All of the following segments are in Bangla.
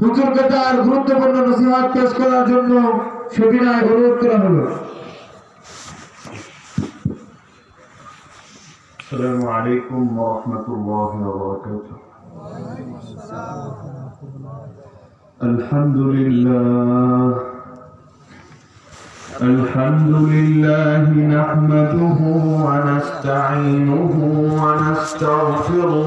হুজুরকে তার গুরুত্বপূর্ণ নসিহাত পেশ করার জন্য সুবিনায় অনুরোধ করা হলো السلام عليكم ورحمة الله وبركاته الحمد لله الحمد لله نحمده ونستعينه ونستغفره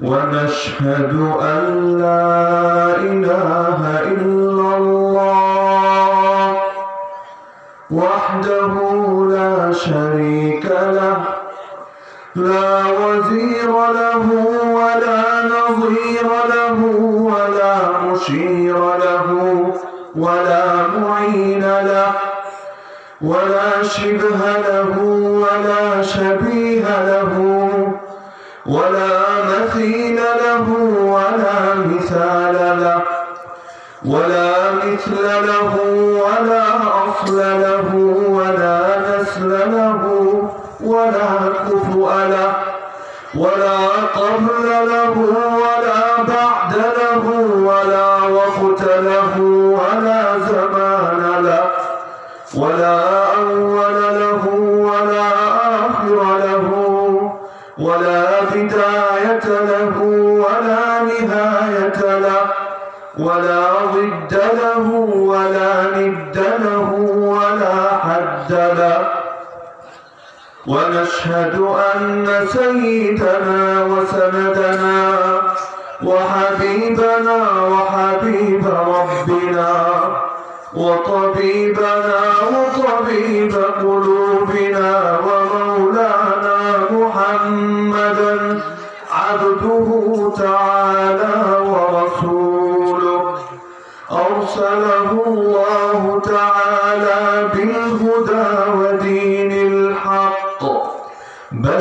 ونشهد أن لا إله إلا الله وحده لا شريك له لا وزير له ولا نظير له ولا مشير له ولا معين له ولا شبه له له ولا قبل له ولا بعد له ولا وقت له ولا زمان له ولا أول له ولا آخر له ولا بداية له ولا نهاية له ولا ضد له ولا ند له ولا حد له ونشهد أن سيدنا وسندنا وحبيبنا وحبيب ربنا وطبيبنا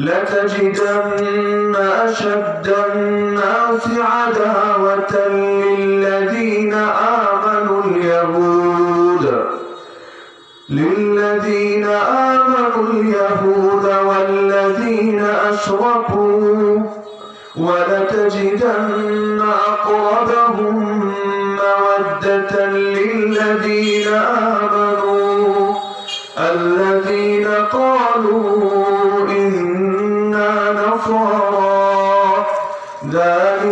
لتجدن أشد الناس عداوة للذين آمنوا اليهود. للذين آمنوا اليهود والذين أشركوا. ولتجدن أقربهم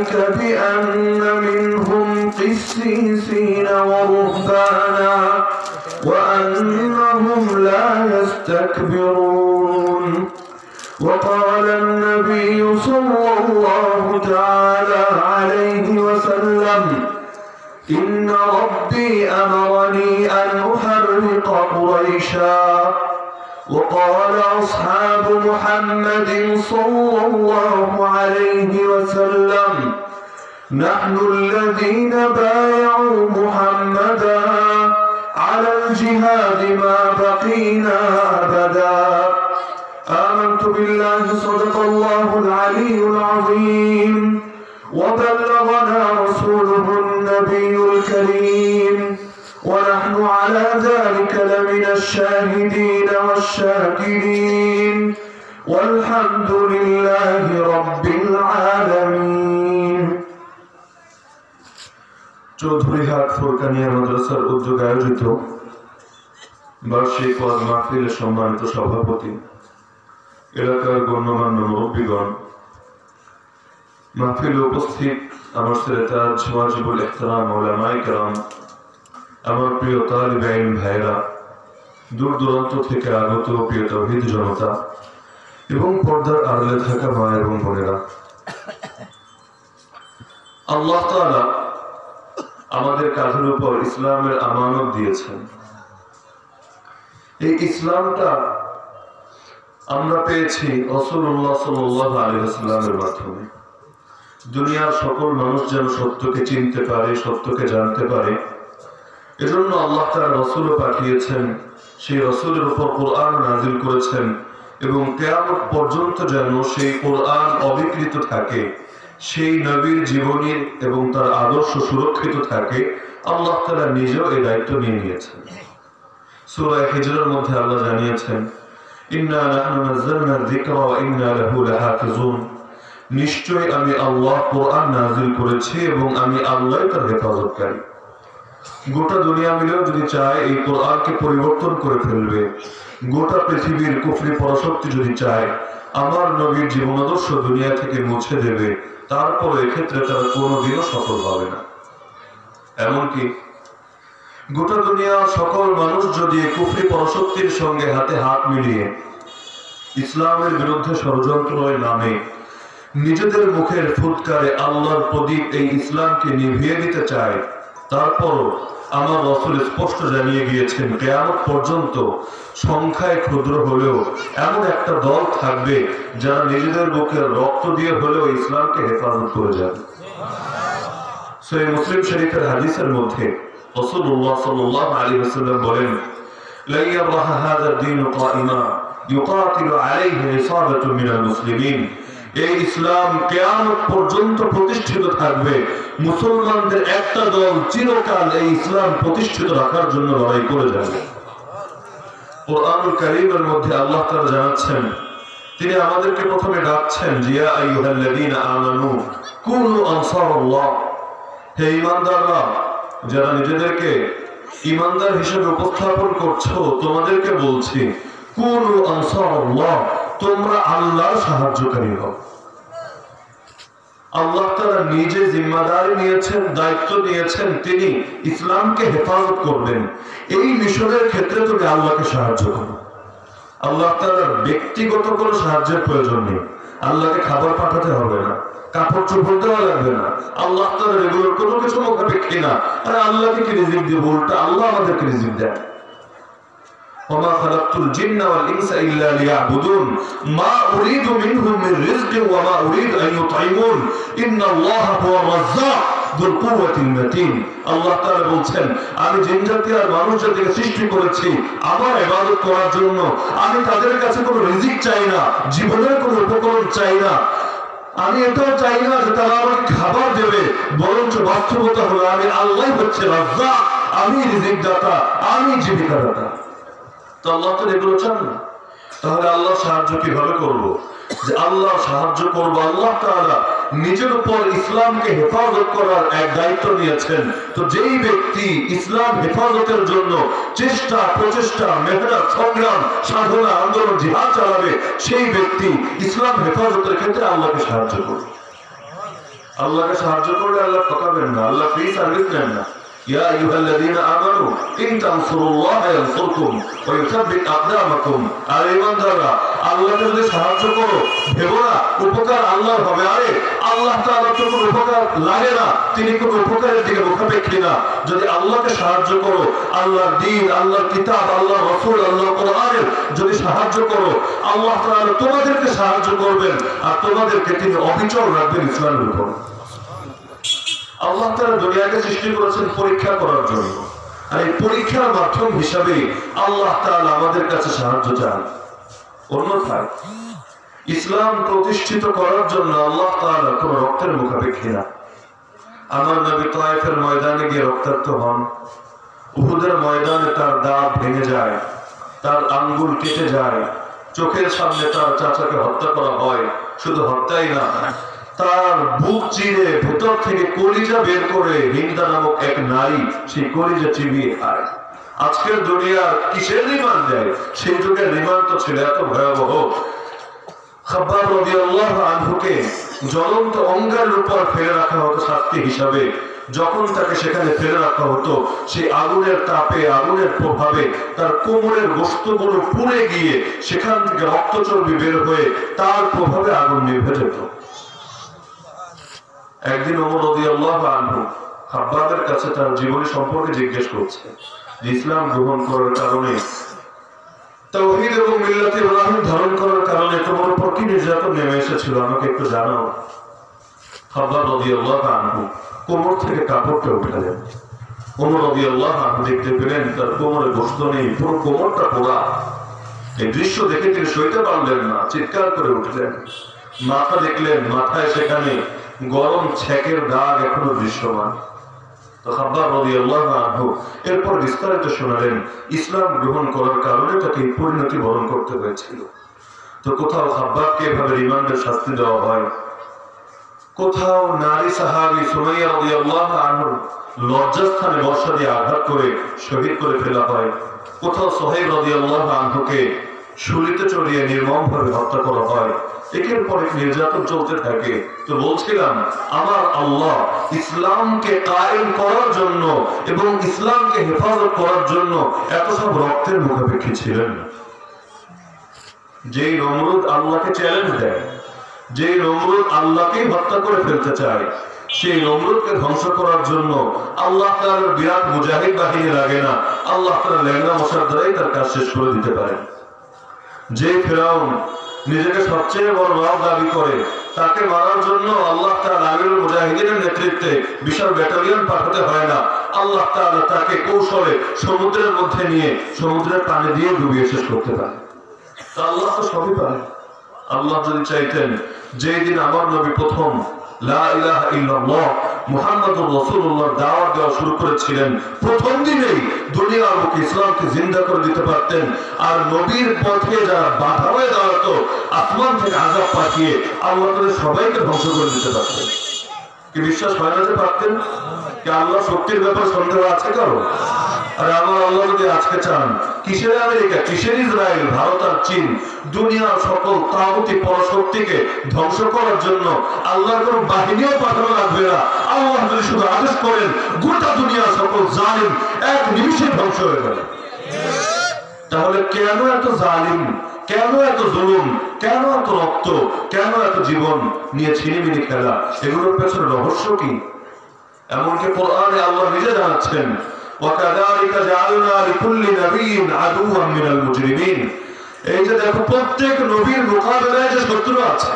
ذلك بأن منهم قسيسين ورهبانا وأنهم لا يستكبرون. وقال النبي صلى الله تعالى عليه وسلم إن ربي أمرني أن أحرق قريشا. وقال أصحاب محمد صلى الله عليه وسلم نحن الذين بايعوا محمدا على الجهاد ما بقينا أبدا. آمنت بالله صدق الله العلي العظيم وبلغنا رسوله النبي الكريم. ونحن على ذلك لمن الشاهدين والشاكرين والحمد لله رب العالمين চৌধুরীহাট ফুরকানিয়া মাদ্রাসার উদ্যোগে আয়োজিত বার্ষিক ওয়াজ মাহফিলের সম্মানিত সভাপতি এলাকার গণ্যমান্য মুরব্বীগণ মাহফিলে উপস্থিত আমার সিরাতাজ ওয়াজিবুল ইহতারাম ওলামায়ে কেরাম আমার প্রিয় তালিব আইন ভাইরা দূর দূরান্ত থেকে আগত প্রিয় তৌহিদ জনতা এবং পর্দার আড়ালে থাকা মা এবং বোনেরা, আল্লাহ তাআলা আমাদের কাঁধের উপর ইসলামের আমানত দিয়েছেন। এই ইসলামটা আমরা পেয়েছি রসুল্লাহ সাল্লাহ আলহামের মাধ্যমে। দুনিয়ার সকল মানুষ যেন সত্যকে চিনতে পারে, সত্যকে জানতে পারে এজন্য আল্লাহ তারা রসুলও পাঠিয়েছেন, সেই রসুলের উপর কোরআন নাজিল করেছেন এবং কেয়ামত পর্যন্ত যেন সেই কোরআন অবিকৃত থাকে, সেই নবীর জীবনী এবং তার আদর্শ সুরক্ষিত থাকে, আল্লাহ তারা নিজেও এই দায়িত্ব নিয়ে নিয়েছেন। সূরা হিজরের মধ্যে আল্লাহ জানিয়েছেন নিশ্চয় আমি আল্লাহ কোরআন নাজিল করেছি এবং আমি আল্লাহ তার হেফাজতকারী। গোটা দুনিয়া মিলেও যদি চায়, এই কোরআনকে পরিবর্তন করে ফেলবে। গোটা পৃথিবীর কুফরি পরাশক্তি যদি চায়, আমার নবীর জীবনাদর্শ দুনিয়া থেকে মুছে দেবে। তারপর এক্ষেত্রে তারা কোনোদিনও সফল হবে না। এমনকি গোটা দুনিয়ার সকল মানুষ যদি কুফরি পরশক্তির সঙ্গে হাতে হাত মিলিয়ে ইসলামের বিরুদ্ধে ষড়যন্ত্রের নামে নিজেদের মুখের ফুৎকারে আল্লাহর প্রদীপ এই ইসলামকে নিভিয়ে দিতে চায় তারপরও আমার রসুল স্পষ্ট জানিয়ে গিয়েছেন, কেয়ামত পর্যন্ত সংখ্যায় ক্ষুদ্র হলেও এমন একটা দল থাকবে যারা নিজেদের বুকের রক্ত দিয়ে হলেও ইসলামকে হেফাজত করে যাবে। সহি মুসলিম শরীফের হাদিসের মধ্যে রাসূলুল্লাহ সাল্লাল্লাহু আলাইহি ওয়াসাল্লাম বলেন লা ইয়ারহা দ্বীন কাইমা ইউকাতিলু আলাইহি ইসাবাতু মিনাল মুসলিমিন। এই ইসলাম কিয়ামত পর্যন্ত প্রতিষ্ঠিত থাকবে। মুসলমানদের একটা দল চিরকাল এই ইসলাম প্রতিষ্ঠিত রাখার জন্য লড়াই করে যাবে। নিজেদেরকে ইমানদার হিসেবে উপস্থাপন করছ, তোমাদেরকে বলছি, কোন আনসারুল্লাহ। তোমরা আল্লাহর সাহায্যকারী হও। আল্লাহ তারা নিজে জিম্মাদারি নিয়েছেন, দায়িত্ব নিয়েছেন, তিনি ইসলামকে হেফাজত করবেন। এই মিশনের ক্ষেত্রে তুমি আল্লাহকে সাহায্য করো। আল্লাহ তাআলার ব্যক্তিগত কোনো সাহায্যের প্রয়োজন নেই। আল্লাহকে খাবার পাঠাতে হবে না, কাপড় চোপড় দেওয়া লাগবে না। আল্লাহ তাআলা এগুলোর কোনো কিছু মুখাপেক্ষী না। আরে আল্লাহকে রিজিক দিব? উল্টা আল্লাহ আমাদেরকে রিজিক দেয় وما خلقت الجن والإنس إلا ليعبدون ما أريد منهم من رزق وما أريد أن يطعمون إن الله هو الرزاق দুল কুওয়াতিল মাতিন আল্লাহ তাআলা বলছেন আমি জিন জাতি আর মানুষ জাতিকে সৃষ্টি করেছি আমার ইবাদত করার জন্য আমি তাদের কাছে কোনো রিজিক চাই না জীবনের কোনো উপকরণ চাই না আমি এটাও চাই না যে তারা আমাকে খাবার দেবে বরঞ্চ বাস্তবতা হলো আমি আল্লাহ হচ্ছে রাজ্জাক আমি রিজিক দাতা আমি জীবিকা দাতা তো আল্লাহ তো এগুলো চান না। তাহলে আল্লাহ সাহায্য কীভাবে করব? যে আল্লাহ সাহায্য করব, আল্লাহ তাআলা নিজের উপর ইসলামকে হেফাজত করার এক দায়িত্ব নিয়েছেন। তো যেই ব্যক্তি ইসলাম হেফাজতের জন্য চেষ্টা, প্রচেষ্টা, মেহনত, সংগ্রাম, সাধনা, আন্দোলন, জিহাদ চালাবে, সেই ব্যক্তি ইসলাম হেফাজতের ক্ষেত্রে আল্লাহকে সাহায্য করবে। আল্লাহকে সাহায্য করলে আল্লাহ ঠকাবেন না, আল্লাহ ফ্রি সার্ভিস নেন না। يا أيها الذين آمنوا إن تنصروا الله ينصركم ويثبت أقدامكم আর ইমানদাররা আল্লাহকে যদি সাহায্য করো ভেবো না উপকার আল্লাহর হবে আরে আল্লাহ তাআলার তো কোনো উপকার লাগে না তিনি কোনো উপকারের দিকে মুখাপেক্ষী না যদি আল্লাহকে সাহায্য করো আল্লাহর দ্বীন আল্লাহর কিতাব আল্লাহর রাসূল আল্লাহর কোরআনের যদি সাহায্য করো আল্লাহ তাআলা তোমাদেরকে সাহায্য করবেন আর তোমাদেরকে তিনি অবিচল রাখবেন ইসলামের উপর আল্লাহ তারা দুনিয়াকে সৃষ্টি করেছেন পরীক্ষা করার জন্য। আর এই পরীক্ষার মাধ্যম হিসাবে আল্লাহ তাআলা আমাদের কাছে সাহায্য চান। অন্যথায়, ইসলাম প্রতিষ্ঠিত করার জন্য আল্লাহ তাআলা কোন রক্তের মুখাপেক্ষী না। আমার নবী তায়েফের ময়দানে গিয়ে রক্তাক্ত হন। উহুদের ময়দানে তার দাঁত ভেঙে যায়, তার আঙ্গুল কেটে যায়, চোখের সামনে তার চাচাকে হত্যা করা হয়। শুধু হত্যাই না তার বুক চিরে ভেতর থেকে কলিজা বের করে হিন্দা নামক এক নারী সেই কলিজা চিবিয়ে খায়। আজকের দুনিয়া কিসের রিমান্ড দেয়? সেই যুগের রিমান্ড তো ছিল এত ভয়াবহ। যখন তাকে সেখানে ফেলে রাখা হতো, সেই আগুনের তাপে, আগুনের প্রভাবে তার কোমরের পুড়ে গিয়ে সেখান থেকে রক্ত চর্বি বের হয়ে তার প্রভাবে আগুন নিভে যেত। একদিন ওমর রাদিয়াল্লাহু আনহু খাব্বাবের কাছে তার জীবনী সম্পর্কে জিজ্ঞেস করছে ইসলাম গ্রহণ করার কারণে, তাওহীদ এবং মিল্লাতে ইব্রাহিম ধারণ করার কারণে তোমার উপর কি নির্যাতন নেমে এসেছিল। আমাকে একটু জানাও। খাব্বাব রাদিয়াল্লাহু আনহু কোমর থেকে কাপড়টা উঠে দেন। ওমর রাদিয়াল্লাহু আনহু দেখতে পেলেন তার কোমরে গোশত নেই, পুরো কোমরটা পোড়া। এই দৃশ্য দেখে তিনি সইতে পারলেন না, চিৎকার করে উঠলেন। মাথা দেখলেন, মাথায় সেখানে গরম ছেকের দাগ এখনও দৃশ্যমান। এরপর বিস্তারিত শোনালেন, ইসলাম গ্রহণ করার কারণে তাকে পরিণতি বরণ করতে হয়েছিল। তো কোথাও খাব্বাবকে এভাবে রিমান্ডের শাস্তি দেওয়া হয়? কোথাও নারী সাহাবী সুমাইয়া রাদিয়াল্লাহু আনহু লজ্জাস্থানে বর্ষা দিয়ে আঘাত করে শহীদ করে ফেলা হয়। কোথাও সোহেব রাদিয়াল্লাহু আনহুকে শুলিতে চড়িয়ে নির্মমভাবে হত্যা করা হয়। একের পর এক নির্যাতন চলতে থাকে। তো বলছিলাম, আমার আল্লাহ ইসলামকে কায়েম করার জন্য এবং ইসলামকে হেফাজত করার জন্য এত সব রক্তের মুখাপেক্ষী ছিলেন। যেই নমরুদ আল্লাহকে চ্যালেঞ্জ দেয় যে নমরুদ আল্লাহকেই হত্যা করে ফেলতে চায়, সেই নমরুদকে ধ্বংস করার জন্য আল্লাহ তার বিরাট মুজাহিদ বাহিনী লাগে না। আল্লাহ তার লেঙ্গা মশার দ্বারাই তার কাজ শেষ করে দিতে পারেন। যে ফেরাউন নিজেকে সবচেয়ে বড় রব দাবি করে, তাকে মারার জন্য আল্লাহ তার আমিরুল মুজাহিদিনের নেতৃত্বে বিশাল ব্যাটালিয়ন পাঠাতে হয় না। আল্লাহ তাআলা তাকে কৌশলে সমুদ্রের মধ্যে নিয়ে সমুদ্রের পানি দিয়ে ডুবিয়ে শেষ করতে পারে। তা আল্লাহ তো সবই পারে। আল্লাহ যদি চাইতেন, যেই দিন আমার নবী প্রথম, লা জিন্দা করে দিতে পারতেন। আর নবীর পাঠিয়ে সবাইকে ধ্বংস করে দিতে পারতেন। বিশ্বাস হয় না যে পারতেন? কি আল্লাহ শক্তির ব্যাপারে সন্দেহ আছে কারও? আর আমার আল্লাহ যদি আজকে চান, কিসের আমেরিকা? কিসের ইসরায়েল? ভারত আর চীন। দুনিয়ার সকল পরশক্তিকে ধ্বংস করার জন্য আল্লাহর বাহিনীও পাঠানো লাগবে না। আল্লাহ যদি শুধু আদেশ করেন, গোটা দুনিয়ার সকল জালিম এক নিমিষে ধ্বংস হয়ে তাহলে কেন এত জালিম? কেন এত জুলুম? কেন এত রক্ত? কেন এত জীবন? নিয়ে ছিনিমিনি খেলা। এগুলোর পেছনে রহস্য কি? এমনকি আল্লাহ নিজে জানাচ্ছেন وكذلك جعلنا لكل نبي عدوا من المجرمين এই যে দেখো প্রত্যেক নবীর মোকাবেলায় যে শত্রু আছে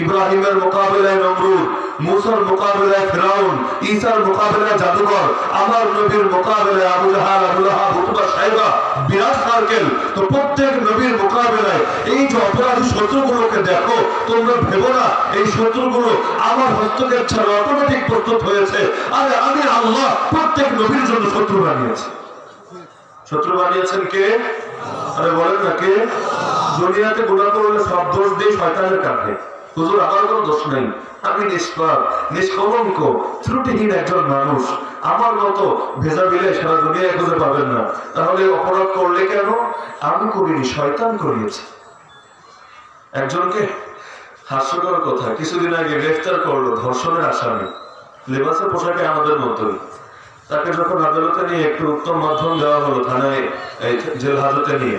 ইব্রাহিমের মোকাবেলায় নমরুদ, মুসার মোকাবেলায় ফেরাউন, ঈসার মোকাবেলায় জাদুকর, আমার নবীর মোকাবেলায় Abu Jahl, Abu Lahab, Utba Shaiba, বিরাট সার্কেল। তো প্রত্যেক নবীর মোকাবেলায় এই যে অপরাধী শত্রুগুলোকে দেখো, তোমরা ভেবো না, এই শত্রুগুলো আমার হস্তক্ষেপ ছাড়া অটোমেটিক প্রস্তুত হয়েছে। আরে আমি আল্লাহ প্রত্যেক নবীর জন্য শত্রু বানিয়েছি। শত্রু বানিয়েছেন কে? আরে বলেন না কে? দুনিয়াতে গুণা করলে সব দোষ দিয়ে শয়তানের কাঁধে। হুজুর আমার কোনো দোষ নেই। আমি নিষ্পাপ, নিষ্কলঙ্ক, ত্রুটিহীন একজন মানুষ। আমার মতো ভেজা বিলে সারা দুনিয়ায় খুঁজে পাবেন না। তাহলে অপরাধ করলে কেন? আমি করিনি, শয়তান করিয়েছি। একজনকে হাস্যকর কথা, কিছুদিন আগে গ্রেফতার করল, ধর্ষণের আসামি। লেবাসের পোশাকে আমাদের মতোই তাকে যখন আদালতে নিয়ে একটু উত্তম মাধ্যম দেওয়া হলো, থানায় জেল হাজতে নিয়ে,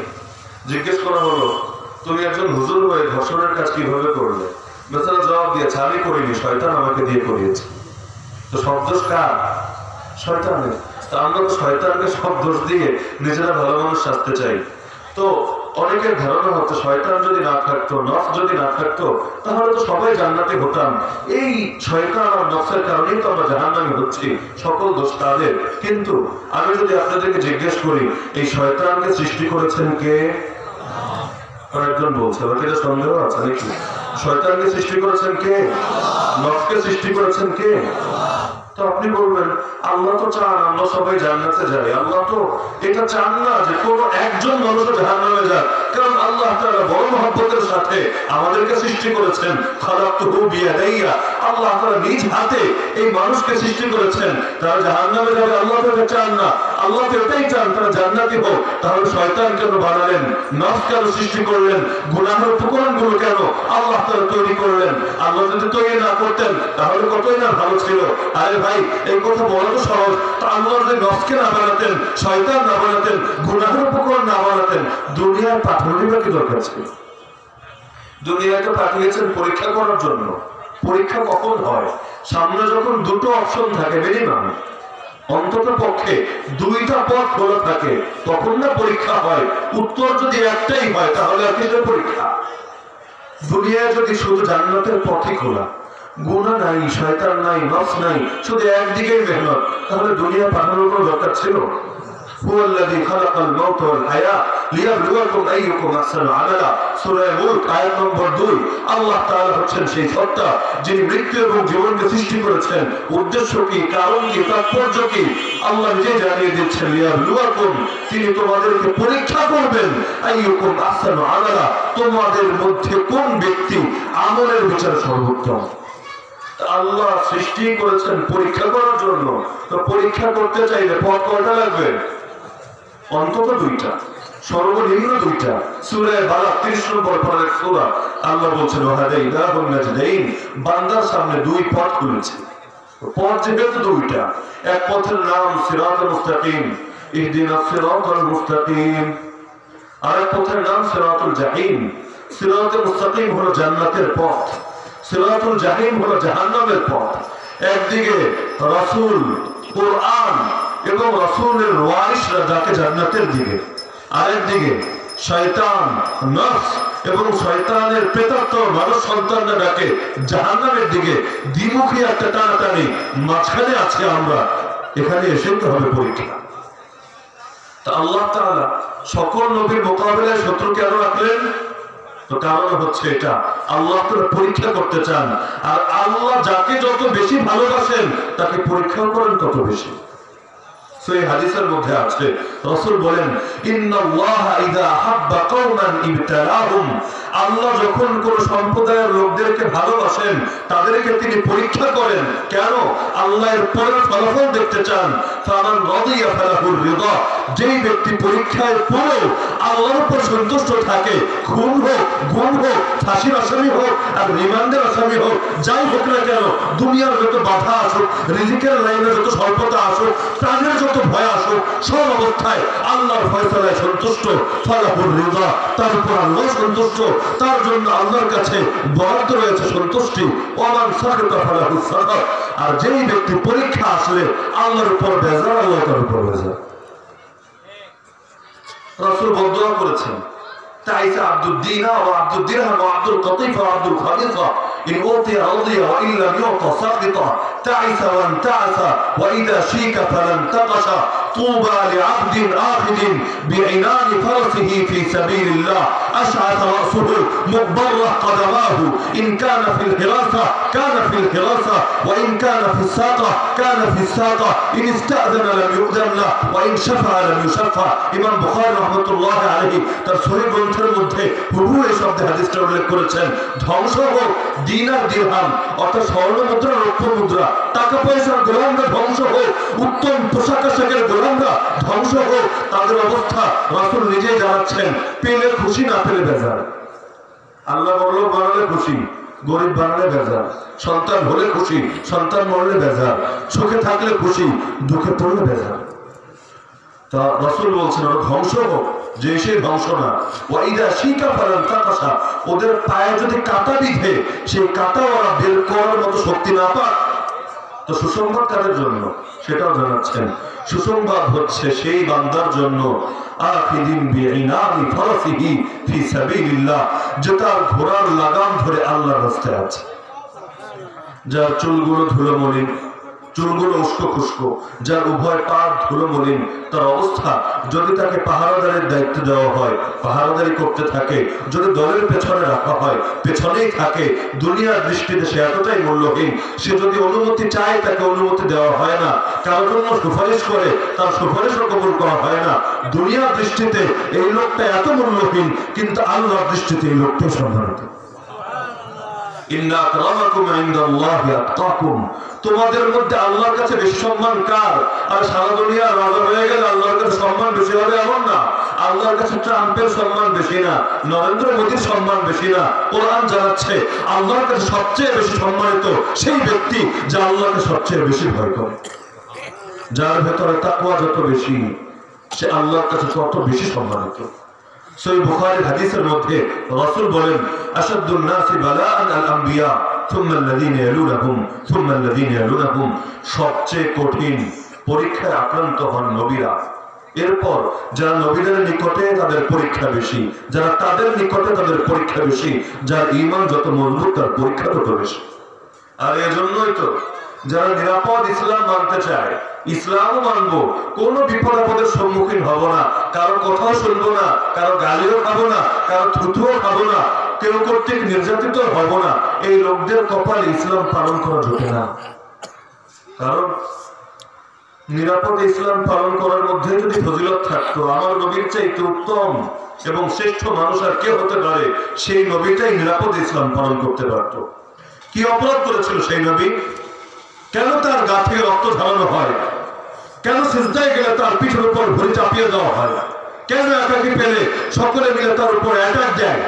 জিজ্ঞেস করা হলো, তুমি একজন হুজুর হয়ে ধর্ষণের কাজ কীভাবে করলে? বেচারা জবাব দিয়েছে, আমি করিনি, শয়তান আমাকে দিয়ে করিয়েছে। তো সব দোষ কার? শয়তানের। তা আমরা তো শয়তানকে সব দোষ দিয়ে নিজেরা ভালো মানুষ সাজতে চাই। তো অনেকের ধারণা হতো শয়তান যদি না থাকতো নফ যদি না থাকতো, তাহলে তো সবাই জান্নাতে হতাম। এই শয়তান আর নফসের কারণেই তো আমরা জাহান্নামে হচ্ছি, সকল দোষ তাদের। কিন্তু আমি যদি আপনাদেরকে জিজ্ঞেস করি, এই শয়তানকে সৃষ্টি করেছেন কে? কয়েকজন বলছে এটা সন্দেহ আছে নাকি? শয়তানকে সৃষ্টি করেছেন কে? নফকে সৃষ্টি করেছেন কে? তো আপনি বলবেন, আল্লাহ তো চান সবাই আল্লাহ তো এটা চান না যে কোন একজন মানুষ কারণ আল্লাহ তাআলা বড় মহব্বতের সাথে আমাদেরকে সৃষ্টি করেছেন। আল্লাহ তাআলা নিজ হাতে এই মানুষকে সৃষ্টি করেছেন। তারা জাহান্নামে যাবে, আল্লাহ তো চান না। আল্লাহ তো এটাই চান, তারা জান্নাতি হোক। তাহলে শয়তান কেন বানালেন? নফ কেন সৃষ্টি করলেন? গুনাহের উপকরণগুলো কেন আল্লাহ তারা তৈরি করলেন? আল্লাহ যদি তৈরি না করতেন, তাহলে কতই না ভালো ছিল? আরে ভাই, এই কথা বলা তো সহজ। তা আল্লাহ যদি নফকে না বানাতেন, শয়তান না বানাতেন, গুনাহের উপকরণ না বানাতেন, দুনিয়ার পাঠানোরই বা কি দরকার ছিল? দুনিয়াকে পাঠিয়েছেন পরীক্ষা করার জন্য। পরীক্ষা কখন হয়? সামনে যখন দুটো অপশন থাকে মিনিমাম অন্তত পক্ষে দুইটা পথ খোলা থাকে, তখন না পরীক্ষা হয়। উত্তর যদি একটাই হয়, তাহলে আপনি পরীক্ষা? দুনিয়ায় যদি শুধু জান্নাতের পথই খোলা গুণা নাই, শয়তান নাই নফ নাই, শুধু একদিকে মেহনত, তাহলে দুনিয়া পাঠানোর কোনো দরকার ছিল? هو الذي خلق الموت والحياة ليبلوكم أيكم أحسن عملا সূরা মুলক আয়াত নম্বর 2 আল্লাহ তাআলা হচ্ছেন সেই সত্তা যিনি মৃত্যু এবং জীবনকে সৃষ্টি করেছেন উদ্দেশ্য কি কারণ কি তাৎপর্য কি আল্লাহ নিজে জানিয়ে দিচ্ছেন লিয়াবলুয়াকুম তিনি তোমাদেরকে পরীক্ষা করবেন আইয়ুকুম আহসানু আমালা তোমাদের মধ্যে কোন ব্যক্তি আমলের বিচার সর্বোত্তম আল্লাহ সৃষ্টি করেছেন পরীক্ষা করার জন্য তো পরীক্ষা করতে চাইলে পথ কয়টা লাগবে অন্তত দুইটা, সর্বনিম্ন দুইটা। সূরা বালা 30 নম্বর পরের সূরা আল্লাহ বলছেন বান্দার সামনে দুই পথ খুলেছে পথ দুইটা। এক পথের নাম সিরাতুল মুস্তাকিম ইহদিনাস সিরাতাল মুস্তাকিম। আরেক পথের নাম জাহিম। মুস্তাকিম হলো জান্নাতের পথ। সিরাতুল জাহিম হলো জাহান্নামের পথ। একদিকে রাসূল, কোরআন এবং রাসূলের ওয়ারিসরা যাকে জান্নাতের দিকে। আরেকদিকে, শয়তান, নফস এবং শয়তানের মানব সন্তানরা ডাকে, জাহান্নামের দিকে, দ্বিমুখী একটা টানাটানি। মাঝখানে আমরা এখানে এসেই তো হবে পরীক্ষা তা আল্লাহ সকল নবীর মোকাবেলায় শত্রু কেন রাখলেন। তো কারণ হচ্ছে এটা, আল্লাহ পরীক্ষা করতে চান। আর আল্লাহ যাকে যত বেশি ভালোবাসেন, তাকে পরীক্ষা করেন তত বেশি। সেই হাদিসের মধ্যে আছে রাসূল বলেন আল্লাহ যখন কোন সম্প্রদায়ের লোকদেরকে ভালোবাসেন, তাদেরকে তিনি পরীক্ষা করেন, কেন? আল্লাহর পরের ফলাফল দেখতে চান। রাদিয়া ফালাহুর যেই ব্যক্তি পরীক্ষার পরেও আল্লাহর উপর সন্তুষ্ট থাকে, খুন হোক, গুম হোক, ফাঁসির আসামি হোক, আর রিমান্ডের আসামি হোক, যাই হোক না কেন, দুনিয়ার যত বাধা আসুক, রিজিকের লাইনে যত স্বল্পতা আসুক, প্রাণের যত ভয় আসুক, সব অবস্থায় আল্লাহর ফয়সালায় সন্তুষ্ট ফালাহুর রিদা তার উপর আল্লাহ সন্তুষ্ট তার জন্য আল্লাহর কাছে বরাদ্দ রয়েছে সন্তুষ্টি ওমান সাকিতা ফালাহু সাকাত আর যেই ব্যক্তি পরীক্ষা আসলে আল্লাহর উপর বেজার আল্লাহ তার উপর বেজার রাসূল বদয়া করেছেন تعيس عبد الدينار وعبد الدرهم وعبد القطيفة وعبد الخليفة إن أوتي رضي وإن لم يعط سقط تعس وانتعس وإذا شيك فلن تقش طوبى لعبد آخذ بعنان فرسه في سبيل الله أشعث رأسه مقبرة قدماه إن كان في الحراسة كان في الحراسة وإن كان في الساقة كان في الساقة إن استأذن لم يؤذن له وإن شفع لم يشفع إمام بخاري رحمة الله عليه তার শহীদ গ্রন্থের মধ্যে হুবু এই শব্দে হাদিসটা উল্লেখ করেছেন ধ্বংস হোক দিন আর দিরহাম অর্থাৎ স্বর্ণ মুদ্রা রৌপ্য মুদ্রা টাকা পয়সার গোলামরা ধ্বংস হোক উত্তম পোশাক আশাকের গোলামরা ধ্বংস হোক, তাদের অবস্থা রাসুল নিজেই জানাচ্ছেন, পেলে খুশি না পেলে বেজার। আল্লাহ বড় লোক বানালে খুশি, গরিব বানালে বেজার। সন্তান হলে খুশি, সন্তান মরলে বেজার। সুখে থাকলে খুশি, দুঃখে পড়লে বেজার। তা রসুল বলছেন, ওরা ধ্বংস হোক, যে সে ধ্বংস না। ওয়াইদা শিকা ফালান তাকাসা ওদের পায়ে যদি কাটা বিধে, সেই কাটা ওরা বের করার মতো শক্তি না পাক তো সুসংবাদ কাদের জন্য সেটাও জানাচ্ছেন, সুসংবাদ হচ্ছে সেই বান্দার জন্য ঘোড়ার লাগাম ধরে আল্লাহ রাস্তায় আছে। যার চুলগুলো ধুলো মলিন চুলগুলো উস্কো খুস্কো যার উভয় পা ধুলো মলিন তার অবস্থা, যদি তাকে পাহারাদারের দায়িত্ব দেওয়া হয়, পাহারাদারি করতে থাকে, যদি দলের পেছনে রাখা হয়, পেছনেই থাকে, দুনিয়ার দৃষ্টিতে সে এতটাই মূল্যহীন, সে যদি অনুমতি চায়, তাকে অনুমতি দেওয়া হয় না। কারোর জন্য সুপারিশ করে, তার সুপারিশও কবুল করা হয় না। দুনিয়ার দৃষ্টিতে এই লোকটা এত মূল্যহীন, কিন্তু আল্লাহর দৃষ্টিতে এই লোকটাই সম্মানিত তোমাদের মধ্যে আল্লাহর কাছে সম্মান কার? আর সারা দুনিয়া রাজা হয়ে গেলে আল্লাহর কাছে সম্মান বেশি হবে এমন না। আল্লাহর কাছে ট্রাম্পের সম্মান বেশি না, নরেন্দ্র মোদীর সম্মান বেশি না, কোরআন জানাচ্ছে, আল্লাহর কাছে সবচেয়ে বেশি সম্মানিত সেই ব্যক্তি যা আল্লাহকে সবচেয়ে বেশি ভয় করে। যার ভেতরে তাকওয়া যত বেশি, সে আল্লাহর কাছে তত বেশি সম্মানিত। সই বুখারী হাদিসের মধ্যে রাসূল বলেন আশাদুন নাসি বালাআন আল আম্বিয়া থুম্মা আল্লাযীনা ইয়ালুনাহুম থুম্মা আল্লাযীনা ইয়ালুনাহুম সবচেয়ে কঠিন পরীক্ষায় আক্রান্ত হন নবীরা। এরপর যারা নবীদের নিকটে তাদের পরীক্ষা বেশি, যারা তাদের নিকটে তাদের পরীক্ষা বেশি, যার ঈমান যত মজবুত, তার পরীক্ষা তত বেশি। আর এজন্যই তো যারা নিরাপদ ইসলাম মানতে চায়, ইসলামও মানবো। কোনো বিপদ আপদের সম্মুখীন হব না। কারও কথাও শুনব না, কারও গালিও খাব না, কারও থুতুও খাব না। কেউ কর্তৃক নির্যাতিত হব না। এই লোকদের কপালে ইসলাম পালন করা জোটে না। কারণ নিরাপদ ইসলাম পালন করার মধ্যে যদি ফজিলত থাকতো, আমার নবীর চাইতে উত্তম এবং শ্রেষ্ঠ মানুষ আর কে হতে পারে, সেই নবীটাই নিরাপদ ইসলাম পালন করতে পারতো। কি অপরাধ করেছিল সেই নবী? কেন তার গা থেকে রক্ত ঝরানো হয়? কেন সিজদায় গেলে তার পিঠের উপর ভরি চাপিয়ে দেওয়া হয়? কেন একাকি পেলে সকলে মিলে তার উপর অ্যাটাক দেয়?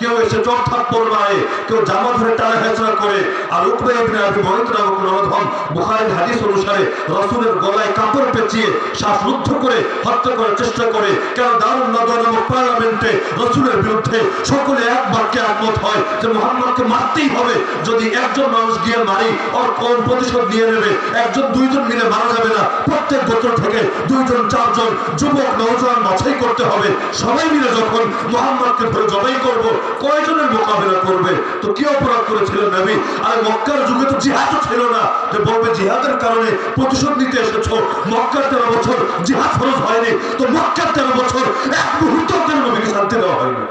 কেউ এসে চোখ থাপ্পড় মারে, কেউ জামা ধরে টানা হেঁচড়া করে। আর উঠবে ইবনে আবি মহিত নামক নরধম বুখারীর হাদিস অনুসারে রাসূলের গলায় কাপড় পেঁচিয়ে শ্বাসরুদ্ধ করে হত্যা করার চেষ্টা করে। কেন দারুণ নগর নামক পার্লামেন্টে রাসূলের বিরুদ্ধে সকলে এক বাক্যে একমত হয় যে মুহাম্মদকে মারতেই হবে। যদি একজন মানুষ গিয়ে মারি, ওর কোন প্রতিশোধ নিয়ে নেবে। একজন, দুইজন মিলে মারা যাবে না। প্রত্যেক গোত্র থেকে দুইজন, চারজন যুবক, নৌজওয়ান বাছাই করতে হবে। সবাই মিলে যখন মোহাম্মদকে ধরে জবাই করব কয়জনের মোকাবেলা করবে? তো কি অপরাধ করেছিল নবী? আর মক্কার যুগে তো জিহাদও ছিল না। যে বলবে জিহাদের কারণে প্রতিশোধ নিতে এসেছ। মক্কার তেরো বছর জিহাদ ফরজ হয়নি। তো মক্কার তেরো বছর এক মুহূর্ত কেন নবীকে শান্তি দেওয়া হয়নি?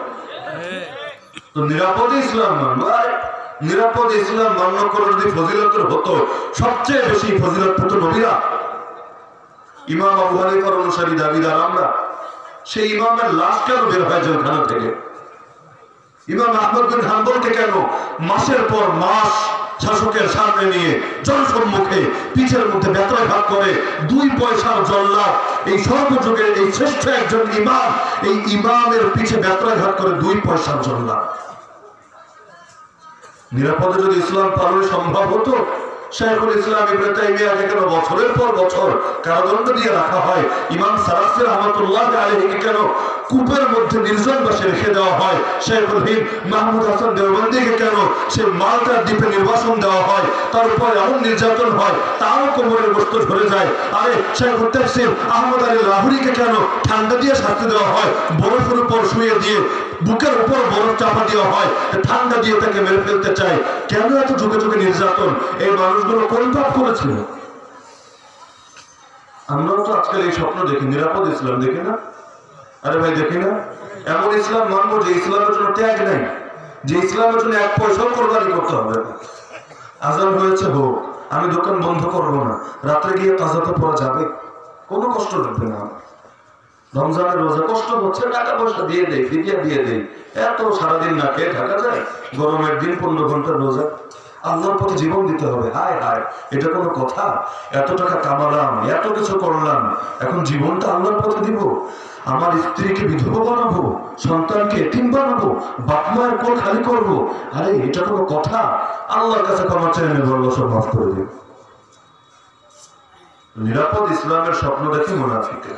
তো নিরাপদে ইসলাম মানবো আরে, নিরাপদ ইসলাম মান্য করে যদি ফজিলতের হতো, সবচেয়ে বেশি ফজিলত হতো নবীরা? ইমাম আবু হানিফার অনুসারী দাবিদার আমরা। সেই ইমামের লাশ কেন বের হয় জেলখানা থেকে? ইমাম আহমদ বিন হাম্বলকে কেন মাসের পর মাস শাসকের সামনে নিয়ে জনসম্মুখে পিঠের মধ্যে ব্যথায় ভাগ করে দুই পয়সার জল্লাদ, এই সর্বযুগের এই শ্রেষ্ঠ একজন ইমাম, এই ইমামের পিঠে ব্যথায় ভাগ করে দুই পয়সার জল্লাদ। নিরাপদে যদি ইসলাম পালন সম্ভব হতো শেখুল ইসলাম ইবনে তাইমিয়াকে কেন বছরের পর বছর কারাদণ্ড দিয়ে রাখা হয়, ইমাম সারাসি রহমতুল্লাহ আলাইহিকে কেন কূপের মধ্যে নির্জন বাসে রেখে দেওয়া হয়? শেখুল হিন্দ মাহমুদ হাসান দেওবন্দিকে কেন সে মালটার দ্বীপে নির্বাসন দেওয়া হয়? তার উপর এমন নির্যাতন হয়, তারও কোমরের বস্তু ধরে যায়। আরে শেখ তাফসির আহমদ আলী লাহুরিকে কেন ঠান্ডা দিয়ে শাস্তি দেওয়া হয়? বরফের উপর শুয়ে দিয়ে বুকের উপর বরফ চাপা দেওয়া হয় ঠান্ডা দিয়ে তাকে মেরে ফেলতে চায়। কেন এত যুগে যুগে নির্যাতন? এই মানুষগুলো কোন পাপ করেছিল। আমরাও তো আজকাল এই স্বপ্ন দেখি, নিরাপদ ইসলাম দেখি না? আরে ভাই, দেখি না? এমন ইসলাম মানবো যে ইসলামের জন্য ত্যাগ নাই, যে ইসলামের জন্য এক পয়সাও কোরবানি করতে হবে। আজান হয়েছে হোক, আমি দোকান বন্ধ করব না। রাত্রে গিয়ে কাজাতে পড়া যাবে? কোনো কষ্ট লাগবে না। আমার। রমজানের রোজা, কষ্ট হচ্ছে টাকা পয়সা দিয়ে দেয় ফিরিয়া দিয়ে দেয় এত সারাদিন না খেয়ে থাকা যায়? গরমের দিন, পনেরো ঘণ্টার রোজা। আল্লাহর পথে জীবন দিতে হবে। হায় হায়, এটা কোনো কথা? এত টাকা কামালাম, এত কিছু করলাম, এখন জীবনটা আল্লাহর পথে দিব। আমার স্ত্রীকে বিধবা বানাবো, সন্তানকে এতিম বানাবো, বাপ মায়ের কোল খালি করব। আরে, এটা কোনো কথা? আল্লাহর কাছে ক্ষমা চাই আমি বলল সব মাফ করে দিন নিরাপদ ইসলামের স্বপ্ন দেখে মোনাফিকে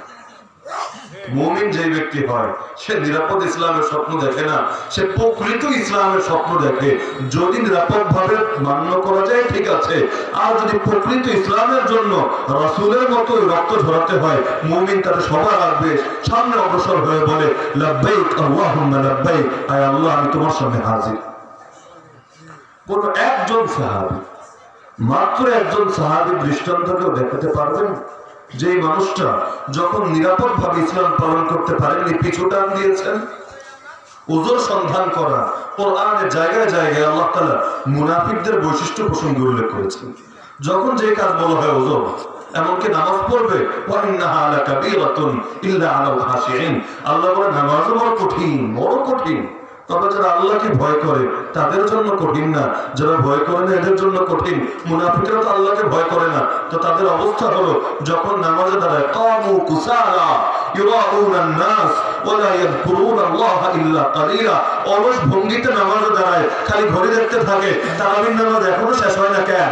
মুমিন যে ব্যক্তি হয়, সে নিরাপদ ইসলামের স্বপ্ন দেখে না, সে প্রকৃত ইসলামের স্বপ্ন দেখে। যদি নিরাপদ ভাবে মান্য করা যায়, ঠিক আছে। আর যদি প্রকৃত ইসলামের জন্য রাসূলের মতো রক্ত ঝরাতে হয়, মুমিন তাদের সবার রাখবে সামনে অগ্রসর হয়ে বলে, লাব্বাইক, আল্লাহুম্মা লাব্বাইক, আয় আল্লাহ, আমি তোমার সামনে হাজির। কোন একজন সাহাবী, মাত্র একজন সাহাবী দৃষ্টান্তকেও দেখাতে পারবেন? যে মানুষটা যখন নিরাপদ ভাবে ইসলাম পালন করতে পারেননি, পিছু টান দিয়েছেন। ওজোর সন্ধান করা, কোরআনের জায়গায় জায়গায় আল্লাহ তালা মুনাফিকদের বৈশিষ্ট্য প্রসঙ্গে উল্লেখ করেছেন। যখন যে কাজ বলা হয় ওজোর, এমনকি নামাজ পড়বে আল্লাহ বলে নামাজও বড় কঠিন বড় কঠিন। তবে যারা আল্লাহকে ভয় করে, তাদের জন্য কঠিন না। যারা ভয় করে না, এদের জন্য কঠিন। মুনাফিকরা তো আল্লাহকে ভয় করে না। তো তাদের অবস্থা হলো, যখন নামাজে দাঁড়ায়, কামু কালিলা। অলস ভঙ্গিতে নামাজে দাঁড়ায়, খালি ঘড়ি দেখতে থাকে। তারাবির নামাজ এখনও শেষ হয় না কেন?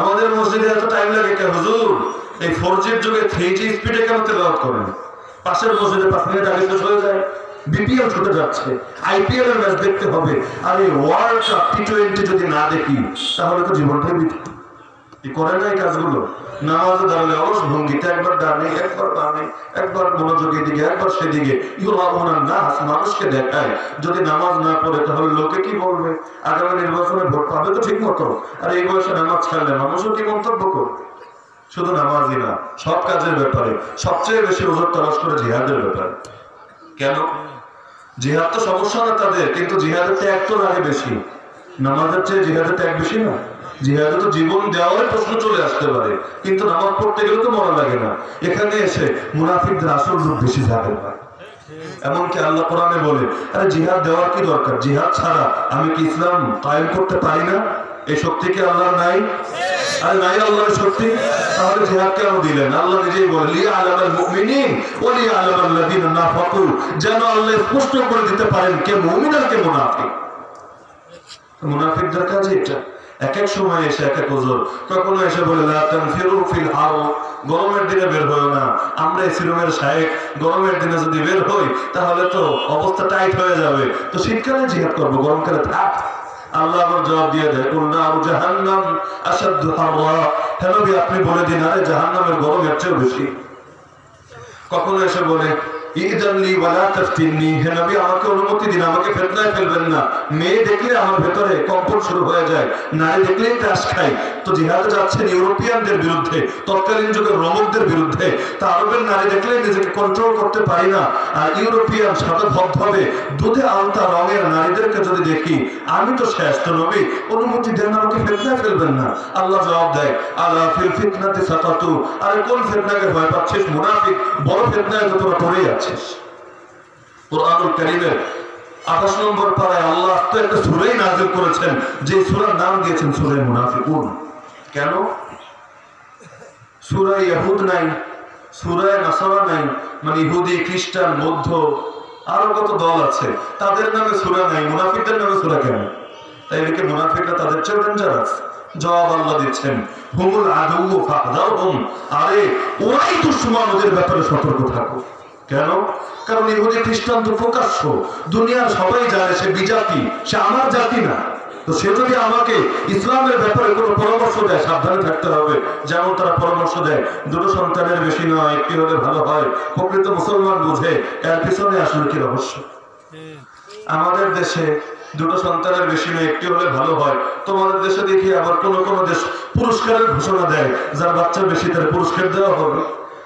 আমাদের মসজিদে এত টাইম লাগে কেন? হুজুর, এই ফোর জির যুগে থ্রি জি স্পিডে কেন তেলাওয়াত করেন? পাশের মসজিদে পাঁচ মিনিট আগে শেষ হয়ে যায়। বিপিএল ছুটে যাচ্ছে। আইপিএল এর ম্যাচ দেখতে হবে। এই ওয়ার্ল্ড কাপ টি টোয়েন্টি যদি না দেখি, তাহলে তো জীবনটাই কি করে না এই কাজগুলো? নামাজে দাঁড়ালে অলস ভঙ্গিতে একবার ডানে একবার বামে, একবার মনোযোগের দিকে একবার সেদিকে। ইউলাউনা নাস, মানুষকে দেখায়। যদি নামাজ না পড়ে, তাহলে লোকে কি বলবে? আগামী নির্বাচনে ভোট পাবে তো ঠিক মতো। আর এই বয়সে নামাজ ছাড়লে মানুষও কি মন্তব্য করবে? শুধু নামাজই না, সব কাজের ব্যাপারে। সবচেয়ে বেশি ওজোর তলাশ করে জিহাদের ব্যাপারে। কেন? জিহাদ তো সমস্যা না তাদের, কিন্তু জিহাদের ত্যাগ তো লাগে বেশি। নামাজের চেয়ে জিহাদের ত্যাগ বেশি না। জিহাদে তো জীবন দেওয়ার প্রশ্ন চলে আসতে পারে, কিন্তু নামাজ পড়তে গেলে তো মরা লাগে না। এখানে এসে মুনাফিকদের আসল রূপ বেশি যাবে না। এমনকি আল্লাহ কোরআনে বলে, আরে জিহাদ দেওয়ার কি দরকার? জিহাদ ছাড়া আমি কি ইসলাম কায়েম করতে পারি না? এই শক্তি কি আল্লাহর নাই? আরে নাই আল্লাহর শক্তি, তাহলে জিহাদ কেন দিলেন? আল্লাহ নিজেই লিয়া আলামাল মুমিনিন লিয়া আলামাল লাযিনা নাফাকু। যেন আল্লাহ স্পষ্ট করে দিতে পারেন কে মুমিন আর কে মুনাফিক। মুনাফিকদের এটা। এক এক সময় এসে এক এক ওজোর কখনো এসে বলে ফিল হার গরমের দিনে বের হয় না। আমরা এই সিরুমের শায়েক, গরমের দিনে যদি বের হই, তাহলে তো অবস্থা টাইট হয়ে যাবে। তো শীতকালে জিহাদ করব, গরমকালে থাক। জবাব দিয়ে দেয় আপনি দিন আরে চেয়ে কখনো এসে বলে ইজানলি ওয়ালা তাফতিননি। হে নবী, আমাকে অনুমতি দিন, আমাকে ফিতনায় ফেলবেন না। মেয়ে দেখলে আমার ভেতরে কম্পন শুরু হয়ে যায়। নারী খাই তো জিহাদে যাচ্ছেন ইউরোপিয়ানদের বিরুদ্ধে, তৎকালীন যুগের রোমকদের বিরুদ্ধে। তা আরবের নারী দেখলেই নিজেকে কন্ট্রোল করতে পারি না। আর ইউরোপিয়ান দুধে আলতা রঙের নারীদেরকে যদি দেখি, আমি তো শেষ। নবী, অনুমতি দেন, আমাকে ফিতনায় ফেলবেন না। আল্লাহ জবাব দেয় আল্লাহ ফিল ফিতনাতে কোন ফিতনাকে ভয় পাচ্ছিস, মুনাফিক? বড় ফিতনায় তো তোরা পড়েই কোরআনুল কারীমের 28 নম্বর আল্লাহ তো একটা করেছেন যে নাম দিয়েছেন মুনাফিকুন। কেন? ইহুদ নাই সূরা নাসারা নাই মানে ইহুদি, খ্রিস্টান আরও কত দল আছে, তাদের নামে সূরা নাই, মুনাফিকদের নামে সূরা কেন? তাই এদিকে মুনাফিকরা তাদের চেয়েও ডেঞ্জারাস জবাব আল্লাহ দিচ্ছেন, হুমুল আরে, ওরাই দুশমন, ওদের ব্যাপারে সতর্ক থাকো। কেন? কারণ ইহুদি খ্রিস্টান তো প্রকাশ্য। দুনিয়ার সবাই জানে সে বিজাতি, সে আমার জাতি না। তো সে যদি আমাকে ইসলামের ব্যাপারে কোনো পরামর্শ দেয়, সাবধানে থাকতে হবে। যেমন তারা পরামর্শ দেয়, দুটো সন্তানের বেশি নয় একটি হলে ভালো হয়? প্রকৃত মুসলমান বুঝে, এর পিছনে আসলে কি রহস্য? আমাদের দেশে দুটো সন্তানের বেশি নয়, একটি হলে ভালো হয়। তোমাদের দেশে দেখি আবার কোনো কোন দেশ পুরস্কারের ঘোষণা দেয়, যার বাচ্চা বেশি তার পুরস্কার দেওয়া হবে।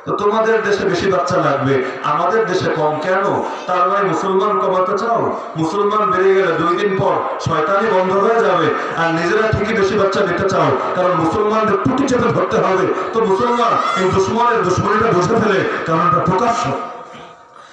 তোমাদের দেশে বেশি বাচ্চা লাগবে। আমাদের দেশে কম কেন? তার ভাই, মুসলমান কমাতে চাও? মুসলমান বেড়ে গেলে দুই দিন পর শয়তানি বন্ধ হয়ে যাবে আর নিজেরা থেকে বেশি বাচ্চা নিতে চাও। কারণ মুসলমানদের টুটি চেপে ধরতে হবে। তো মুসলমান, এই দুশ্মনের দুশ্মনীটা বুঝে ফেলে কারণ এটা প্রকাশ্য।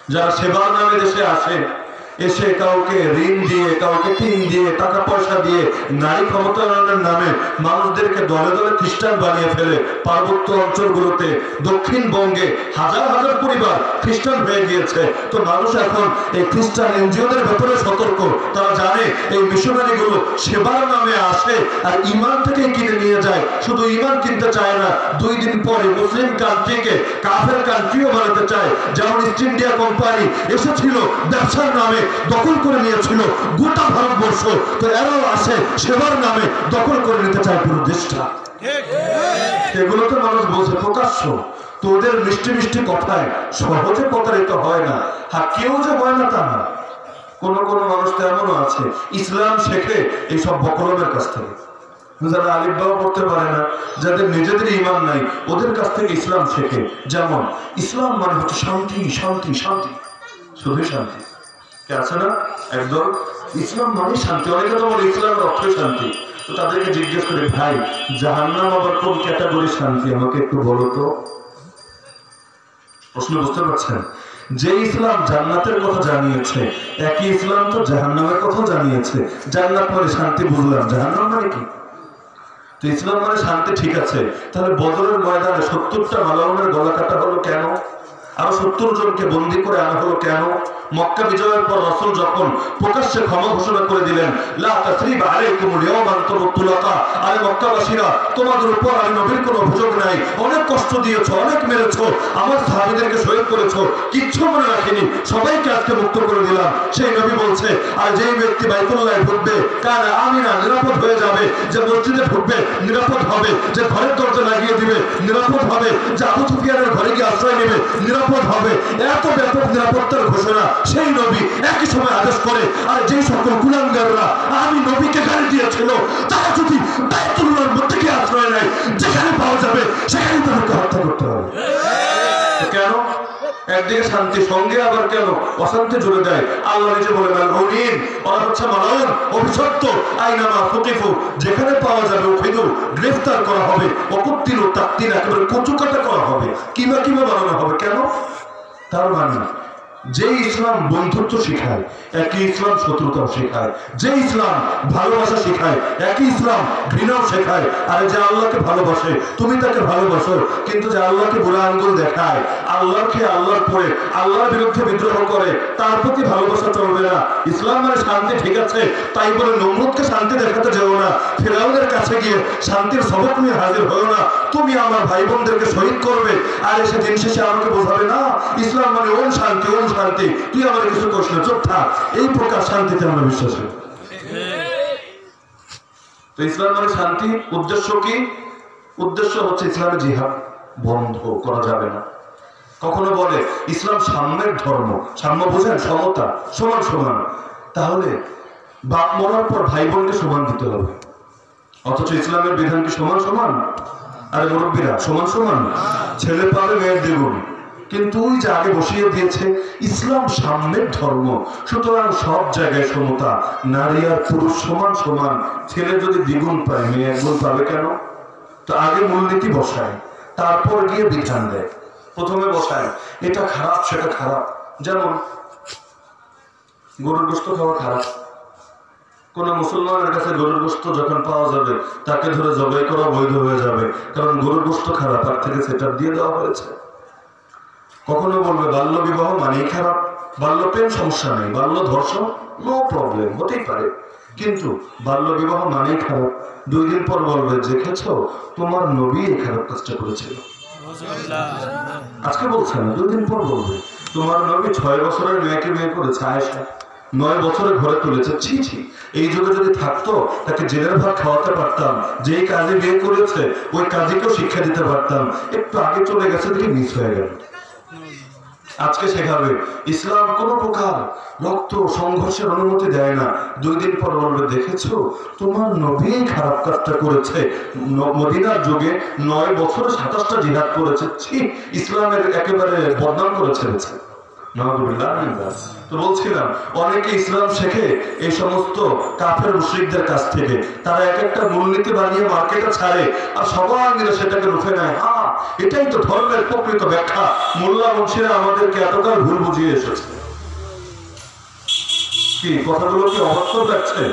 যারা সেবার নামে দেশে আসে এসে কাউকে ঋণ দিয়ে, কাউকে টিন দিয়ে, টাকা পয়সা দিয়ে নারী ক্ষমতায়নের নামে মানুষদেরকে দলে দলে খ্রিস্টান বানিয়ে ফেলে পার্বত্য অঞ্চলগুলোতে দক্ষিণবঙ্গে হাজার হাজার পরিবার খ্রিস্টান হয়ে গিয়েছে। তো মানুষ এখন এই খ্রিস্টান এনজিওদের ব্যাপারে সতর্ক। তারা জানে এই মিশনারি গুলো সেবার নামে আসে আর ইমান থেকে কিনে নিয়ে যায়। শুধু ইমান কিনতে চায় না, দুই দিন পরে মুসলিম কান্ট্রিকে কাফের কান্ট্রিও বানাতে চায়। যেমন ইস্ট ইন্ডিয়া কোম্পানি এসেছিল ব্যবসার নামে দখল করে নিয়েছিল গোটা ভারতবর্ষ। তো এরাও আসে সেবার নামে দখল করে নিতে চায় পুরো দেশটা এগুলো তো মানুষ বলছে প্রকাশ্য। তো ওদের মিষ্টি মিষ্টি কথায় সহজে প্রতারিত হয় না। হ্যাঁ কেউ যে হয় না তা না। কোন কোন মানুষ তো এমনও আছে। ইসলাম শেখে এইসব বকরমের কাছ থেকে। যারা আলিফবাও পড়তে পারে না যাদের নিজেদের ইমান নাই ওদের কাছ থেকে ইসলাম শেখে। যেমন ইসলাম মানে হচ্ছে শান্তি শান্তি শান্তি। শুধু শান্তি। না একদম ইসলাম মানে শান্তি, অনেকে তো বলে ইসলামের শান্তি। তো তাদেরকে জিজ্ঞেস করে, ভাই, জাহান্নাম আবার কোন ক্যাটাগরি শান্তি? আমাকে একটু বলো তো। প্রশ্ন বুঝতে পারছেন? যে ইসলাম জান্নাতের কথা জানিয়েছে, একই ইসলাম তো জাহান্নামের কথা জানিয়েছে। জান্নাত মানে শান্তি বুঝলাম, জাহান্নাম মানে কি? তো ইসলাম মানে শান্তি ঠিক আছে, তাহলে বদরের ময়দানে সত্তরটা মালাউনের গলা কাটা হলো কেন? আরও সত্তর জনকে বন্দি করে আনা হলো কেন? মক্কা বিজয়ের পর রসুল যখন প্রকাশ্যে ক্ষমা ঘোষণা করে দিলেন তোমাদের উপর আমি নবীর কোনো অভিযোগ নাই। অনেক কষ্ট দিয়েছ, অনেক মেরেছো, আমার সাহাবীদেরকে শহীদ করেছ, কিচ্ছু মনে রাখিনি। সবাইকে আজকে মুক্ত করে দিলাম। সেই নবী বলছে, আর যেই ব্যক্তি বাইতুল্লাহ ঢুকবে কার আমিনা নিরাপদ হয়ে যাবে। যে মসজিদে ঢুকবে নিরাপদ হবে। যে ঘরের দরজা লাগিয়ে দিবে, নিরাপদ হবে। যে আবু সুফিয়ানের ঘরে গিয়ে আশ্রয় নেবে, নিরাপদ হবে। এত ব্যাপক নিরাপত্তার ঘোষণা সেই নবী একই সময় আদেশ করে, আর যেই সকল কুলাঙ্গাররা আমি নবীকে গাড়ি দিয়েছিল, তারা যদি বাইতুল্লাহর মধ্যে গিয়ে আশ্রয় নেয়, যেখানে পাওয়া যাবে সেখানে তাদেরকে হত্যা করতে হবে। কেন? একদিকে শান্তি সঙ্গে, আবার কেন? অশান্তি জুড়ে দেয়। আল্লাহ নিজে বলে দেন অনিন ওরা হচ্ছে মালাউন অভিশপ্ত। আইনামা ফকিফু যেখানে পাওয়া যাবে ওখানেও গ্রেফতার করা হবে। অকুত্তিল তাত্তিল একেবারে কচুকাটা করা হবে। কিবা কিবা বানানো হবে। কেন? তার মানে যে ইসলাম বন্ধুত্ব শেখায়, একই ইসলাম শত্রুতাও শেখায় যে ইসলাম ভালোবাসা শেখায়, একই ইসলাম ঘৃণাও শেখায়, আর যে আল্লাহকে ভালোবাসে, তুমি তাকে ভালোবাসো, কিন্তু যে আল্লাহকে বুড়া আঙ্গুল দেখায়, আল্লাহকে আল্লাহর পরে আল্লাহর বিরুদ্ধে বিদ্রোহ করে, তার প্রতি ভালোবাসা চলবে না। ইসলাম মানে শান্তি ঠিক আছে, তাই বলে নমরুদকে শান্তি দেখাতে যেও না, ফেরাউনের কাছে গিয়ে শান্তির সবক নিয়ে হাজির হয়েও না, তুমি আমার ভাই বোনদেরকে শহীদ করবে, আর এসে দিন শেষে আমাকে বোঝাবে, না, ইসলাম মানে ওম শান্তি ওম শান্তি তুই আমার কিছু করিস না। চুপ থাক। এই প্রকার শান্তিতে আমরা বিশ্বাসী তো ইসলাম মানে শান্তি? উদ্দেশ্য কি? উদ্দেশ্য হচ্ছে ইসলামের জিহাদ বন্ধ করা যাবে না। কখনো বলে, ইসলাম সাম্যের ধর্ম। সাম্য বোঝেন, সমতা, সমান সমান। তাহলে বাপ মরার পর ভাই বোনকে সমান দিতে হবে। অথচ ইসলামের বিধান কি সমান সমান? আরে মুরব্বীরা, সমান সমান। ছেলে পাবে মেয়ের দ্বিগুণ। কিন্তু ওই যে আগে বসিয়ে দিয়েছে, ইসলাম সাম্যের ধর্ম। সুতরাং সব জায়গায় সমতা, নারী আর পুরুষ সমান সমান। ছেলে যদি দ্বিগুণ পায়, মেয়ে একগুণ পাবে কেন? তো আগে মূলনীতি বসায়, তারপর গিয়ে বিধান দেয়। প্রথমে বসায়, এটা খারাপ, সেটা খারাপ। যেমন, গরুর গোস্ত খাওয়া খারাপ। কোন মুসলমানের কাছে গরুর গোস্ত যখন পাওয়া যাবে, তাকে ধরে জবাই করা বৈধ হয়ে যাবে। কারণ গরুর গোস্ত খারাপ, তার থেকে সেটা দিয়ে দেওয়া হয়েছে। কখনো বলবে, বাল্য বিবাহ মানেই খারাপ, বাল্য প্রেম সমস্যা নেই, বাল্য ধর্ষণ নো প্রবলেম হতেই পারে। কিন্তু বাল্য বিবাহ মানেই খারাপ। দুই দিন পর বলবে, দেখেছ, তোমার নবী এই খারাপ কাজটা করেছিল। আজকে বলছে না, দুই দিন পর বলবে, তোমার নবী ছয় বছরের মেয়েকে মেয়ে করেছে, আয়েশা। নয় বছরে ঘরে তুলেছে। ছি ছি। এই যুগে যদি থাকতো, তাকে জেলের ভাত খাওয়াতে পারতাম। যেই কাজে বিয়ে করেছে, ওই কাজেকেও শিক্ষা দিতে পারতাম। একটু আগে চলে গেছে, দেখে মিস হয়ে গেল। আজকে শেখাবে ইসলাম কোন প্রকার রক্ত সংঘর্ষের অনুমতি দেয় না। দুই দিন পর বলবে, দেখেছ? তোমার নবী খারাপ কাজটা করেছে। মদিনার যুগে নয় বছরে সাতাশটা জিহাদ করেছে। ছি, ইসলামের একেবারে বদনাম করে ছেড়েছে বলছিলাম, অনেকে ইসলাম শেখে এই সমস্ত কাফের মুশরিকদের কাছ থেকে। তারা এক একটা মূলনীতি বানিয়ে মার্কেটে ছাড়ে আর সবাই মিলে সেটাকে রুখে নেয়। হ্যাঁ এটাই তো ধর্মের প্রকৃত ব্যাখ্যা। মোল্লা মুন্সিরা আমাদেরকে এতকাল ভুল বুঝিয়ে এসেছে। কি, কথাগুলো কি অবাস্তব লাগছে?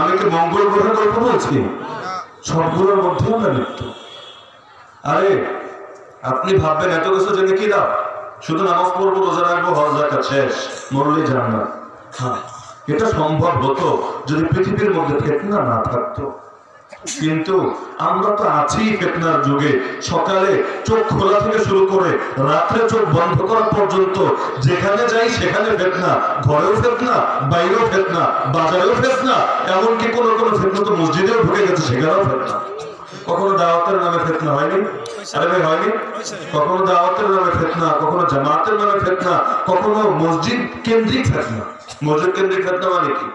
আমি কি মঙ্গল গ্রহের গল্প বলছি? সবগুলোর মধ্যে আমরা লিপ্ত আরে, আপনি ভাববেন এত কিছু জেনে কি লাভ? শুধু নামাজ পড়ব, রোজা রাখব, হজ জাকাত শেষ মরলেই জান্নাত। হ্যাঁ এটা সম্ভব হতো যদি পৃথিবীর মধ্যে ফেতনা না থাকতো। কিন্তু আমরা তো আছি ফেতনার যুগে। সকালে চোখ খোলা থেকে শুরু করে রাত্রে চোখ বন্ধ করা পর্যন্ত যেখানে যাই সেখানে ফেতনা, ঘরেও ফেতনা, বাইরেও ফেতনা, বাজারেও ফেতনা, এমনকি কোনো কোনো ফেতনা তো মসজিদেও ঢুকে গেছে, সেখানেও ফেতনা। কখনো দাওয়াতের নামে ফেতনা হয়নি? আরে ভাই, হয়নি? কখনো দাওয়াতের নামে ফেতনা, কখনো জামাতের নামে ফেতনা, কখনো মসজিদ কেন্দ্রিক ফেতনা। মসজিদ কেন্দ্রিক ফেতনা মানে কি?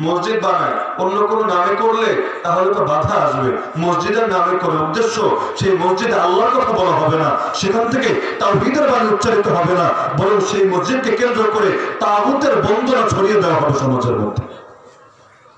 মসজিদ বানায়। অন্য কোন নামে করলে তাহলে তো বাধা আসবে। মসজিদের নামে করে উদ্দেশ্য, সেই মসজিদে আল্লাহর কথা বলা হবে না। সেখান থেকে তাওহীদের বাণী উচ্চারিত হবে না। বরং সেই মসজিদকে কেন্দ্র করে তাগুতের বন্দনা ছড়িয়ে দেওয়া হবে সমাজের মধ্যে।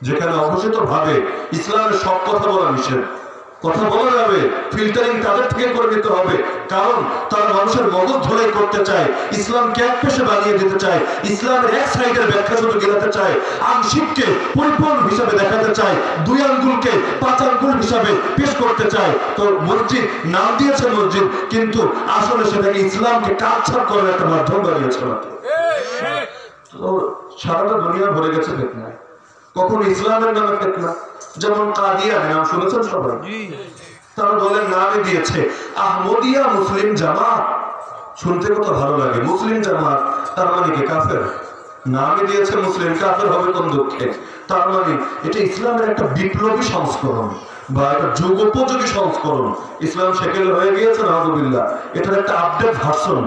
যেখানে অঘোষিত ভাবে ইসলামের সব কথা বলা নিষেধ। কথা বলা যাবে ফিল্টারিং তাদের থেকে করে নিতে হবে। কারণ তারা মানুষের মগজ ধরাই করতে চায় ইসলামকে এক পেশে বানিয়ে দিতে চায়, ইসলামের এক সাইডের ব্যাখ্যা শুধু গিলাতে চায়, আংশিককে পরিপূর্ণ হিসাবে দেখাতে চায়, দুই আঙ্গুলকে পাঁচ আঙ্গুল হিসাবে পেশ করতে চায়। তো মসজিদ নাম দিয়েছে মসজিদ, কিন্তু আসলে সেটাকে ইসলামকে কাটছাট করার একটা মাধ্যম বানিয়েছে। সারাটা দুনিয়া ভরে গেছে ফেতনায় কখন ইসলামের নামে ফেতনা। যেমন কাদিয়া নাম শুনেছেন সবাই? তারা দলের নামে দিয়েছে। আহমদিয়া মুসলিম জামাত। শুনতে কত ভালো লাগে। মুসলিম জামাত তার মানে কি কাফের? নামে দিয়েছে মুসলিম কাফের হবে কোন দুঃখে? তার মানে এটা ইসলামের একটা বিপ্লবী সংস্করণ বা একটা যুগোপযোগী সংস্করণ। ইসলাম সেকেল হয়ে গিয়েছে নাহদুবিল্লাহ এটার একটা আপডেট ভার্সন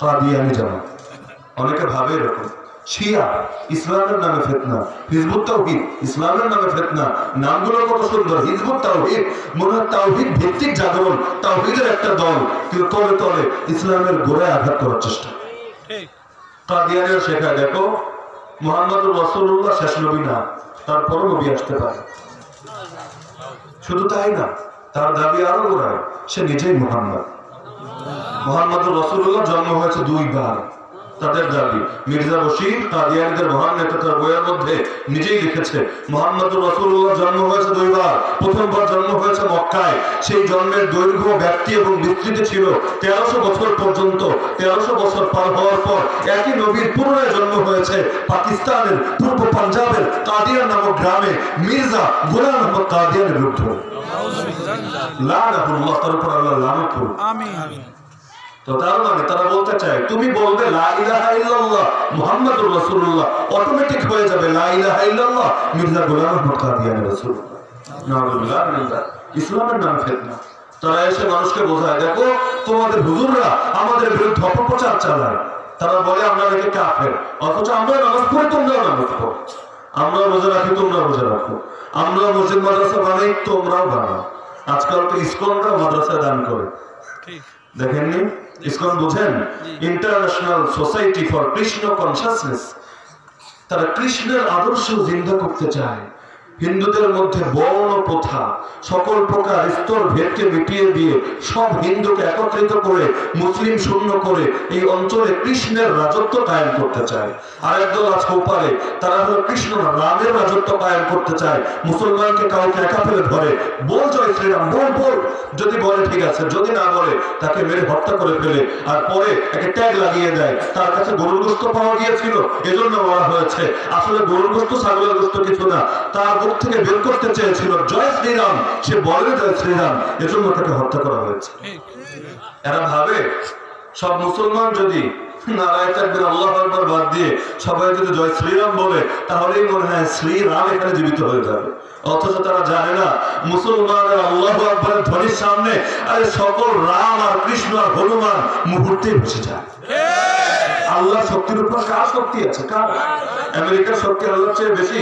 কাদিয়ানি জামাত। অনেকে ভাবে এরকম। শিয়া ইসলামের নামে ফেতনা। হিজবুত তাওহীদ ইসলামের নামে ফেতনা। নামগুলো কত সুন্দর হিজবুত তাওহীদ। মনে হয় তাওহীদ ভিত্তিক জাগরণ তাওহীদের একটা দল। কিন্তু তলে তলে ইসলামের গোড়ায় আঘাত করার চেষ্টা। কাদিয়ানিরা শেখায় দেখো মোহাম্মদুর রাসূলুল্লাহ শেষ নবী না তারপরও নবী আসতে পারে। শুধু তাই না তার দাবি আরও গোড়ায় সে নিজেই মোহাম্মদ। মোহাম্মদুর রসুল্লাহ জন্ম হয়েছে দুইবার। তাদের দাবি মির্জা বশির কাদিয়ানিদের মহান নেতা তার বইয়ের মধ্যে নিজেই লিখেছে মোহাম্মদুর রসুল্লাহ জন্ম হয়েছে দুইবার। প্রথমবার জন্ম হয়েছে মক্কায়। সেই জন্মের দৈর্ঘ্য ব্যাপ্তি এবং বিস্তৃতি ছিল তেরোশো বছর পর্যন্ত। তেরোশো বছর পার হওয়ার পর একই নবীর পুনরায় জন্ম হয়েছে পাকিস্তানের পূর্ব পাঞ্জাবের কাদিয়ান নামক গ্রামে মির্জা গোলাম আহমদ কাদিয়ানের বিরুদ্ধে লাল লানাহুল্লাহ তার উপর আল্লাহ লানত করুন। তো তার মানে তারা বলতে চায় তুমি বলবে মুহাম্মাদুর অটোমেটিক হয়ে যাবে মির্জা গোলাম আহমদ কাদিয়ানি। ইসলামের নাম ফিতনা। তারা এসে মানুষকে বোঝায় দেখো তোমাদের হুজুররা আমাদের বিরুদ্ধে অপপ্রচার চালায়। তারা বলে আমরা নাকি কাফের। অথচ আমরা নামাজ পড়ি তোমরাও নামাজ পড়ো। আমরা রোজা রাখি তোমরা রোজা রাখো। আমরা মসজিদ মাদ্রাসা বানাই তোমরাও বানাও। আজকাল তো ইসকনরা মাদ্রাসা দান করে। দেখেননি? ইসকন বুঝেন international society for Krishna consciousness তারা কৃষ্ণের আদর্শ জিন্দা করতে চায়। হিন্দুদের মধ্যে বর্ণ প্রথা, সকল প্রকার স্তর ভেদকে মিটিয়ে দিয়ে সব হিন্দুকে একত্রিত করে, মুসলিম শূন্য করে এই অঞ্চলে কৃষ্ণের রাজত্ব কায়েম করতে চায়। আর একদল আছে ওপারে, তারা হলো কৃষ্ণ রামের রাজত্ব কায়েম করতে চায়। মুসলমানকে কাউকে একা ফেলে ধরে, বল জয় শ্রীরাম, বল বল। যদি বলে ঠিক আছে, যদি না বলে, তাকে মেরে হত্যা করে ফেলে আর পরে একে ট্যাগ লাগিয়ে দেয়। তার কাছে গরুর গোস্ত পাওয়া গিয়েছিল, এজন্য বলা হয়েছে। আসলে গরুর গোস্ত, ছাগলের গোস্ত কিছু না। তার মুখ থেকে বের করতে চেয়েছিল। জয় শ্রীরাম, সে বলে জয় শ্রীরাম, এজন্য তাকে হত্যা করা হয়েছে। এরা ভাবে, সব মুসলমান যদি জীবিত হয়ে অথচ তারা না সামনে, আরে সকল রাম আর কৃষ্ণ হনুমান মুহূর্তে বসে যায়। আল্লাহ শক্তির উপর কার শক্তি আছে? কার? আমেরিকার শক্তি আল্লাহর চেয়ে বেশি।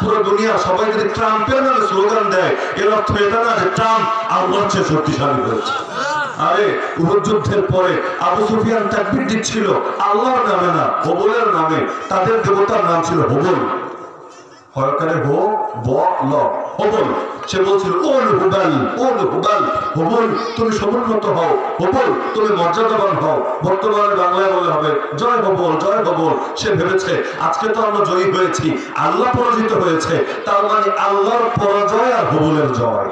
পুরো দুনিয়া সবাই যদি ট্রাম্পের নামে স্লোগান দেয়, এর অর্থ এটা না যে ট্রাম্প আল্লাহর চেয়ে শক্তিশালী হয়েছে। আরে উহুদ যুদ্ধের পরে আবু সুফিয়ান তাকবীর দিচ্ছিল আল্লাহর নামে না, হবলের নামে। তাদের দেবতার নাম ছিল হবল। হরকারে হো, ব, ল। হবল। সে বলছিল ওল হুবাল ওল হুবাল হবল, তুমি সমুন্নত হও, হবল, তুমি মর্যাদাবান হও। বর্তমানে বাংলায় বলে হবে, জয় হবল জয় হবল। সে ভেবেছে, আজকে তো আমরা জয়ী হয়েছি, আল্লাহ পরাজিত হয়েছে, তার মানে আল্লাহর পরাজয় আর হবলের জয়।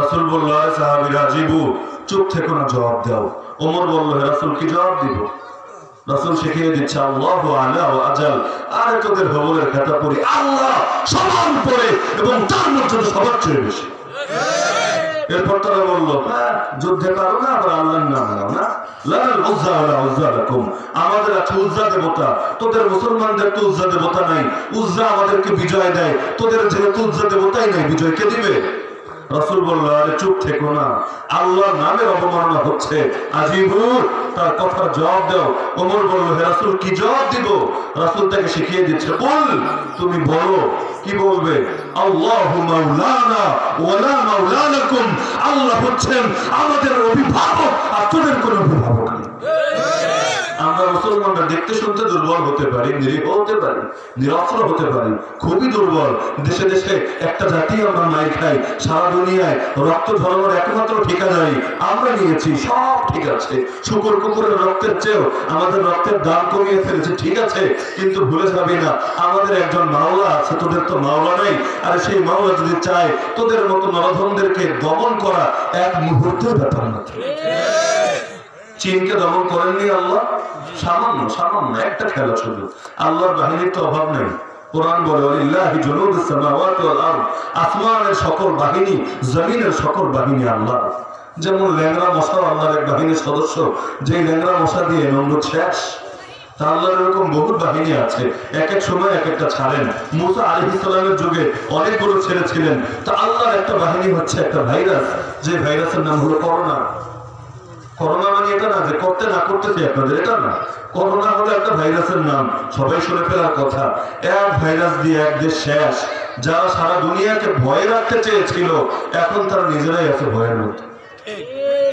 রাসূল বলল, "আয় সাহাবীরা, জিবু, চুপ থেকো না, জবাব দাও। ওমর বলল রাসূল, কি জবাব দিব? রাসূল শিখিয়ে দিচ্ছে আল্লাহ আলা আজাল। আর তোদের হবলের খাতা পড়ি আল্লাহ সবার উপরে এবং তার মধ্যে সবার চেয়ে বেশি। এরপর তারা বলল "হ্যাঁ, যুদ্ধে পারো না আবার নাও না? উজ্জা লাকুম। আমাদের আছে উজ্জা দেবতা তোদের মুসলমানদের বিজয় দেয় তোদের নাই বিজয় কে দিবে? রাসূল বলল, আরে চুপ থেকো না। আল্লাহ নামের অবমাননা হচ্ছে। আজিবুর, তার কথার জবাব দাও। ওমর বলল, হে রাসূল, কি জবাব দিব? রাসূল তাকে শিখিয়ে দিচ্ছে বল তুমি বলো। কি বলবে? আল্লাহু মাওলানা ওয়ালা মাওলানাকুম। আল্লাহ হচ্ছেন আমাদের অভিভাবক, আর তোদের কোনো অভিভাবক আমরা মুসলমানরা দেখতে শুনতে দুর্বল হতে পারি, নিরীহ হতে পারি নিরস্ত্র হতে পারি, খুবই দুর্বল। দেশে দেশে একটা জাতি আমরা নাই খাই, সারা দুনিয়ায় রক্ত ঝরানোর একমাত্র ঠিকানাই আমরা নিয়েছি, সব ঠিক আছে। শুকুর কুকুরের রক্তের চেয়েও আমাদের রক্তের দাম কমিয়ে ফেলেছে, ঠিক আছে, কিন্তু ভুলে যাবি না, আমাদের একজন মাওলা আছে, তোদের তো মাওলা নেই, আর সেই মাওলা যদি চায়, তোদের মতো নরধমদেরকে দমন করা এক মুহূর্তের ব্যাপার না চীনকে দমন করেননি আল্লাহ? সামান্য সামান্য, একটা খেলা শুধু। আল্লাহর বাহিনীর তো অভাব নেই। এক এক সময় এক একটা ছাড়েন। মুসা আলী ইসলামের যুগে অনেকগুলো ছেলে ছিলেন। তা আল্লাহর একটা বাহিনী হচ্ছে একটা ভাইরাস। যে ভাইরাসের নাম হলো করোনা। করোনা মানে এটা না যে করতে না করতেছি আপনাদের, এটা না। করোনা হলো একটা ভাইরাসের নাম, সবাই শুনে ফেলার কথা। এক ভাইরাস দিয়ে এক দেশ শেষ। যারা সারা দুনিয়াকে ভয়ে রাখতে চেয়েছিল, এখন তারা নিজেরাই আছে ভয়ের মধ্যে।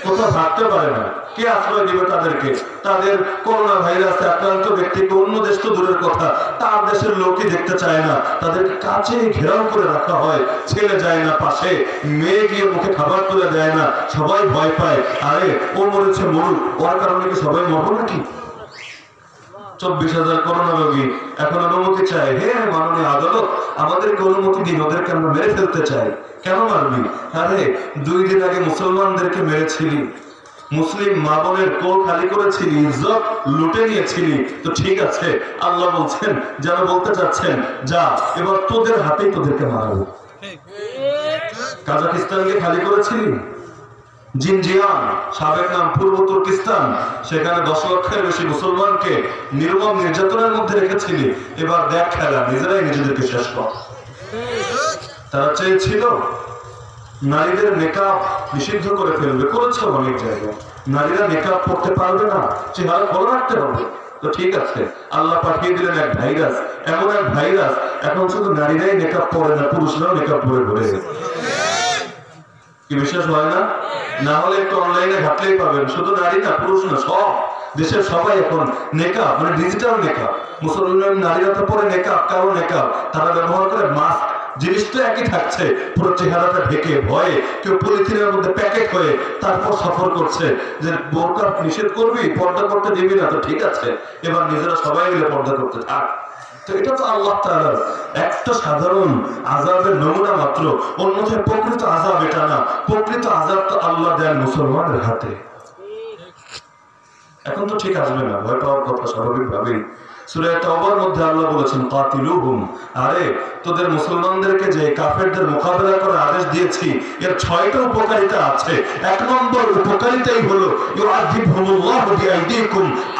কোথাও থাকতে পারে না। কে আশ্রয় দিবে তাদেরকে? তাদের করোনা ভাইরাসে আক্রান্ত ব্যক্তিকে অন্য দেশ তো দূরের কথা, তার দেশের লোকই দেখতে চায় না। তাদেরকে কাছে ঘেরাও করে রাখা হয়, ছেলে যায় না পাশে, মেয়ে গিয়ে মুখে খাবার তুলে দেয় না, সবাই ভয় পায়। আরে, ও মরেছে মরুক, ওর কারণে কি সবাই মরবো নাকি? চব্বিশ হাজার করোনা রোগী এখন অনুমতি চাই হে মাননীয় আদালত, আমাদেরকে অনুমতি দিন, ওদেরকে আমরা মেরে ফেলতে চাই। কেন মারবি? আরে, দুই দিন আগে মুসলমানদেরকে মেরেছিলি। মুসলিম মা বোনের কোল খালি করেছিলি ইজ্জত লুটে নিয়েছিলি তো ঠিক আছে, আল্লাহ বলছেন, যেন বলতে চাচ্ছেন, যা, এবার তোদের হাতেই তোদেরকে মারাবো। কাজাকিস্তানকে খালি করেছিলি জিনজিয়ান, সাবেক নাম পূর্ব তুর্কিস্তান, সেখানে দশ লক্ষের বেশি মুসলমানকে নির্মম নির্যাতনের মধ্যে রেখেছিলি এবার দেখ খেলা, নিজেরাই নিজেদেরকে শেষ কর। তারা চেয়েছিল নারীদের মেকআপ নিষিদ্ধ করে ফেলবে, করেছে অনেক জায়গায়। নারীরা মেকআপ করতে পারবে না, চেহারা ভালো রাখতে হবে তো ঠিক আছে, আল্লাহ পাঠিয়ে দিলেন এক ভাইরাস এমন এক ভাইরাস এখন শুধু নারীরাই মেকআপ পরে না, পুরুষরাও মেকআপ পরে ঘুরে কি বিশ্বাস হয় না? না হলে একটু অনলাইনে ঘাটলেই পাবেন। শুধু নারী না, পুরুষ না, সব। দেশের সবাই এখন মেকআপ মানে ডিজিটাল মেকআপ মুসলমান নারীরা তো পরে মেকআপ কারও মেকআপ তারা ব্যবহার করে মাস্ক জিনিস তো একই থাকছে। পুরো চেহারাটা ঢেকে ভয়ে কেউ পলিথিনের মধ্যে প্যাকেট হয়ে তারপর সফর করছে যে বোরকা নিষেধ করবি, পর্দা করতে দিবি না, তো ঠিক আছে। এবার নিজেরা সবাই মিলে পর্দা করতে থাক। তো এটা তো আল্লাহ তাআলার একটা সাধারণ আজাবের নমুনা মাত্র। প্রকৃত আজাব এটা না। প্রকৃত আজাব তো আল্লাহ দেন মুসলমানের হাতে। এখন তো ঠিক আসবে না। ভয় পাওয়ার কথা স্বাভাবিক ভাবেই সূরা মধ্যে আল্লাহ বলেছেন, কাতিলুহুম। আরে, তোদের মুসলমানদেরকে যে কাফেরদের মোকাবেলা করার আদেশ দিয়েছি, এর ছয়টা উপকারিতা আছে। এক নম্বর উপকারিতাই হলো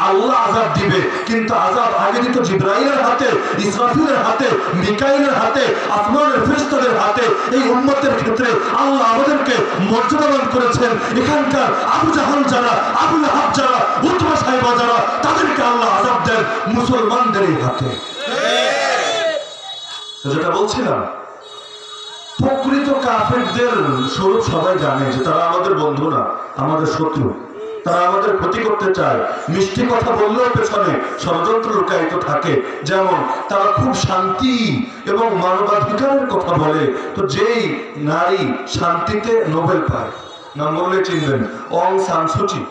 আল্লাহ আযাব দিবে, কিন্তু আযাব আগে দিত জিবরাইলের হাতে, ইসরাফিলের হাতে, মিকাইলের হাতে, আসমানের ফেরেশতাদের হাতে। এই উম্মতের ক্ষেত্রে আল্লাহ আমাদেরকে মর্যাদাবান করেছেন। এখানকার আবু জাহাল যারা আবু লাহাব যারা, উতবা সাহেবা যারা, তাদেরকে আল্লাহ আযাব দেন। মুসলমানদের হাতে। যেটা বলছিলাম, প্রকৃত কাফেরদের স্বরূপ সবাই জানে যে তারা আমাদের বন্ধু না, আমাদের শত্রু। তারা আমাদের ক্ষতি করতে চায়। মিষ্টি কথা বললেও পেছনে ষড়যন্ত্র লুকায়িত থাকে। যেমন, তারা খুব শান্তি এবং মানবাধিকারের কথা বলে। তো যেই নারী শান্তিতে নোবেল পায়, নাম বললে চিনবেন, অং সানসুচি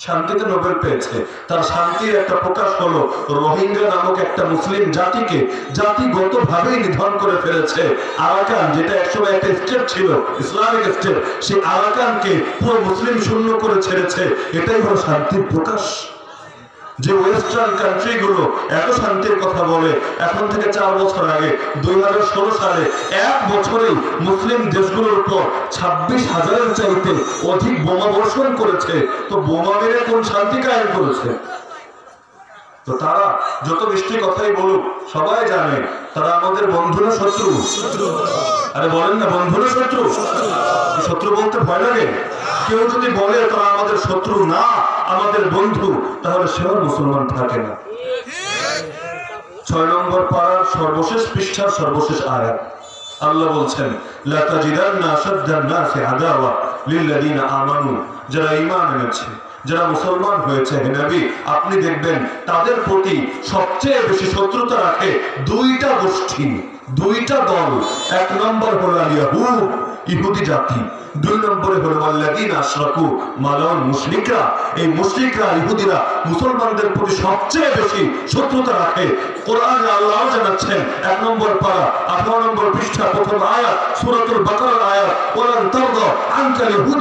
শান্তিতে নোবেল পেয়েছে। তার শান্তির একটা প্রকাশ হলো রোহিঙ্গা নামক একটা মুসলিম জাতিকে জাতিগত ভাবেই নিধন করে ফেলেছে। আরাকান, যেটা একসময় একটা স্টেট ছিল, ইসলামিক স্টেট, সেই আরাকানকে পুরো মুসলিম শূন্য করে ছেড়েছে। এটাই হলো শান্তির প্রকাশ। যে ওয়েস্টার্ন কান্ট্রি গুলো এত শান্তির কথা বলে, এখন থেকে চার বছর আগে, দুই সালে এক বছরেই মুসলিম দেশগুলোর উপর ছাব্বিশ হাজারের চাইতে অধিক বোমা বর্ষণ করেছে। তো বোমা মেরে কোন শান্তি কায়েম করেছে? তো তারা যত মিষ্টি কথাই বলুক, সবাই জানে, তারা আমাদের বন্ধু না শত্রু। আরে বলেন না বন্ধু না শত্রু? শত্রু বলতে ভয় লাগে? কেউ যদি বলে তারা আমাদের শত্রু না আমাদের বন্ধু, তাহলে সেও মুসলমান থাকে না। ছয় নম্বর পাড়ার সর্বশেষ পৃষ্ঠার সর্বশেষ আয়াত। আল্লাহ বলছেন যারা ঈমান এনেছে, যারা মুসলমান হয়েছে আপনি দেখবেন তাদের প্রতি সবচেয়ে বেশি শত্রুতা রাখে দুইটা গোষ্ঠী। দুইটা দল, এক নম্বর হলো ইহুদি জাতি। দুই নম্বরে হলো আল্লাদিন আশরাকু এই মুশরিকরা, ইহুদিরা মুসলমানদের প্রতি সবচেয়ে বেশি শত্রুতা রাখে। কোরআনে আল্লাহ জানাচ্ছেন, এক নম্বর আঠারো নম্বর পৃষ্ঠা, প্রথম আয়াত, সূরাতুল আয়াত ইহুদ